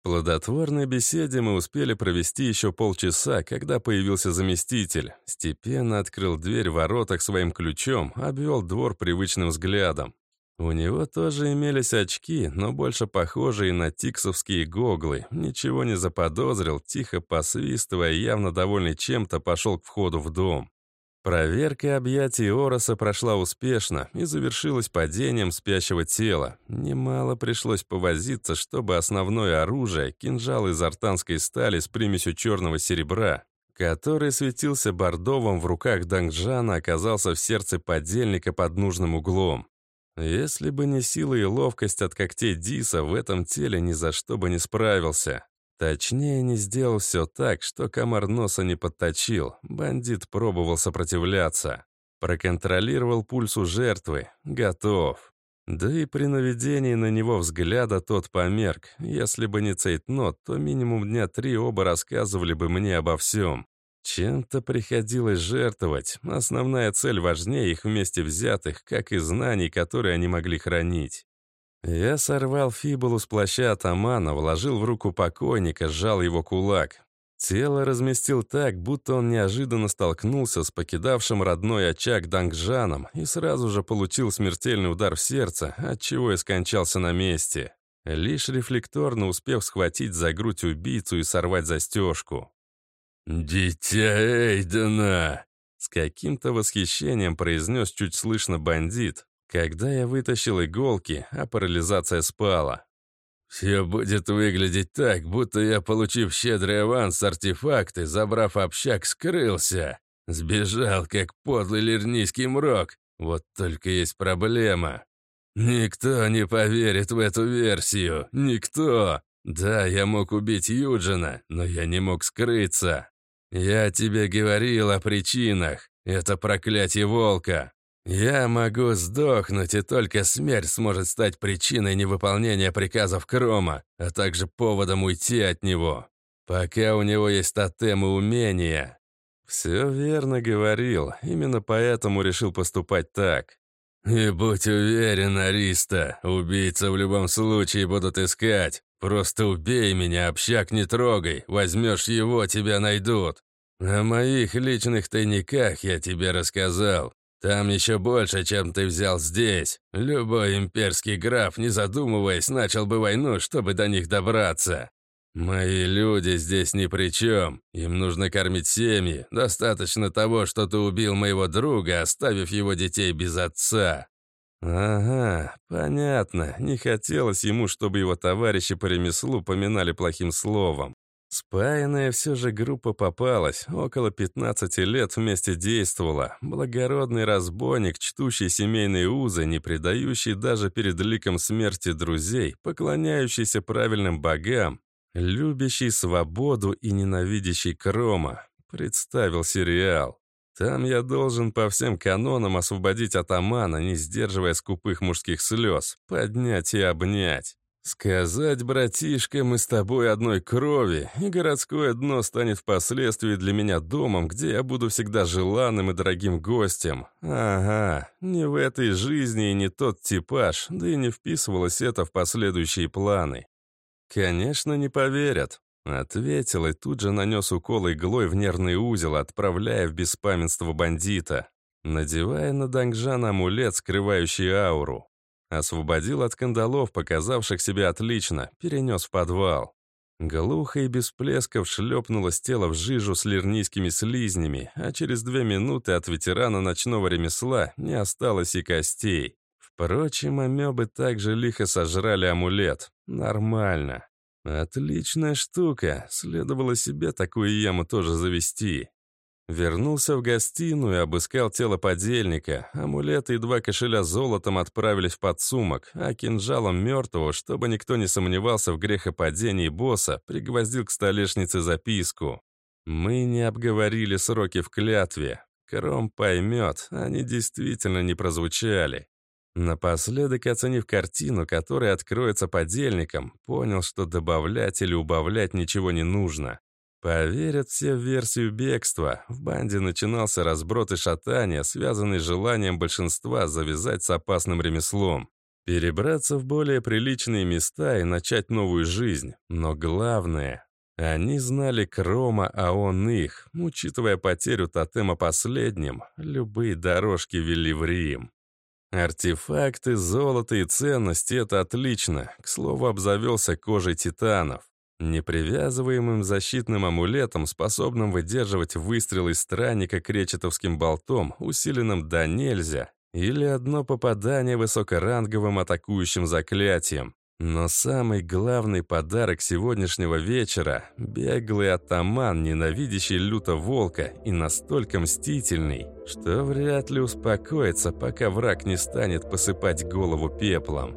плодотворной беседе мы успели провести еще полчаса, когда появился заместитель. Степенно открыл дверь в воротах своим ключом, обвел двор привычным взглядом. У него тоже имелись очки, но больше похожие на тиксовские гоглы. Ничего не заподозрил, тихо посвистывая, явно довольный чем-то, пошел к входу в дом. Проверка объятий Ороса прошла успешно и завершилась падением спящего тела. Немало пришлось повозиться, чтобы основное оружие, кинжал из артанской стали с примесью черного серебра, который светился бордовым в руках Дангжана, оказался в сердце подельника под нужным углом. Если бы не сила и ловкость от когтей Диса, в этом теле ни за что бы не справился. Точнее, не сделал все так, что комар носа не подточил. Бандит пробовал сопротивляться. Проконтролировал пульс у жертвы. Готов. Да и при наведении на него взгляда тот померк. Если бы не цейтнот, то минимум дня три оба рассказывали бы мне обо всем. Чем-то приходилось жертвовать. Основная цель важнее их вместе взятых, как и знаний, которые они могли хранить. Я сорвал фибулу с плаща атамана, вложил в руку покойника, сжал его кулак. Тело разместил так, будто он неожиданно столкнулся с покидавшим родной очаг Дангжаном и сразу же получил смертельный удар в сердце, отчего и скончался на месте, лишь рефлекторно успев схватить за грудь убийцу и сорвать застежку. «Дитя Эйдена!» С каким-то восхищением произнес чуть слышно бандит, когда я вытащил иголки, а парализация спала. «Все будет выглядеть так, будто я, получив щедрый аванс артефакты, забрав общак, скрылся. Сбежал, как подлый лирнийский мрок. Вот только есть проблема. Никто не поверит в эту версию. Никто. Да, я мог убить Юджина, но я не мог скрыться. Я тебе говорил о причинах. Это проклятие волка. «Я могу сдохнуть, и только смерть сможет стать причиной невыполнения приказов Крома, а также поводом уйти от него. Пока у него есть тотем и умения». «Все верно говорил, именно поэтому решил поступать так». «И будь уверен, Ариста, убийца в любом случае будут искать. Просто убей меня, общак не трогай, возьмешь его, тебя найдут. О моих личных тайниках я тебе рассказал. Там еще больше, чем ты взял здесь. Любой имперский граф, не задумываясь, начал бы войну, чтобы до них добраться. Мои люди здесь ни при чем. Им нужно кормить семьи. Достаточно того, что ты убил моего друга, оставив его детей без отца. Ага, понятно. Не хотелось ему, чтобы его товарищи по ремеслу поминали плохим словом. Спаянная все же группа попалась, около 15 лет вместе действовала. Благородный разбойник, чтущий семейные узы, не предающий даже перед ликом смерти друзей, поклоняющийся правильным богам, любящий свободу и ненавидящий Крома. Представил сериал. Там я должен по всем канонам освободить атамана, не сдерживая скупых мужских слез, поднять и обнять. Сказать, братишка, мы с тобой одной крови, и городское дно станет впоследствии для меня домом, где я буду всегда желанным и дорогим гостем. Ага, не в этой жизни и не тот типаж, да и не вписывалось это в последующие планы. Конечно, не поверят. Ответил и тут же нанес укол иглой в нервный узел, отправляя в беспамятство бандита, надевая на Дангжан амулет, скрывающий ауру. Освободил от кандалов, показавших себя отлично, перенес в подвал. Глухо и без плесков шлепнулось тело в жижу с лирнийскими слизнями, а через две минуты от ветерана ночного ремесла не осталось и костей. Впрочем, амебы также лихо сожрали амулет. Нормально. Отличная штука. Следовало себе такую яму тоже завести. Вернулся в гостиную и обыскал тело подельника. Амулеты и два кошеля с золотом отправились в подсумок, а кинжалом мертвого, чтобы никто не сомневался в грехопадении босса, пригвоздил к столешнице записку. «Мы не обговорили сроки в клятве. Кром поймет, они действительно не прозвучали». Напоследок, оценив картину, которая откроется подельникам, понял, что добавлять или убавлять ничего не нужно. Поверят все в версию бегства. В банде начинался разброд и шатание, связанный с желанием большинства завязать с опасным ремеслом. Перебраться в более приличные места и начать новую жизнь. Но главное, они знали Крома, а он их. Учитывая потерю тотема последним, любые дорожки вели в Рим. Артефакты, золото и ценности — это отлично. К слову, обзавелся кожей титанов. Непривязываемым защитным амулетом, способным выдерживать выстрелы странника кречетовским болтом, усиленным до нельзя, или одно попадание высокоранговым атакующим заклятием. Но самый главный подарок сегодняшнего вечера — беглый атаман, ненавидящий люто волка и настолько мстительный, что вряд ли успокоится, пока враг не станет посыпать голову пеплом.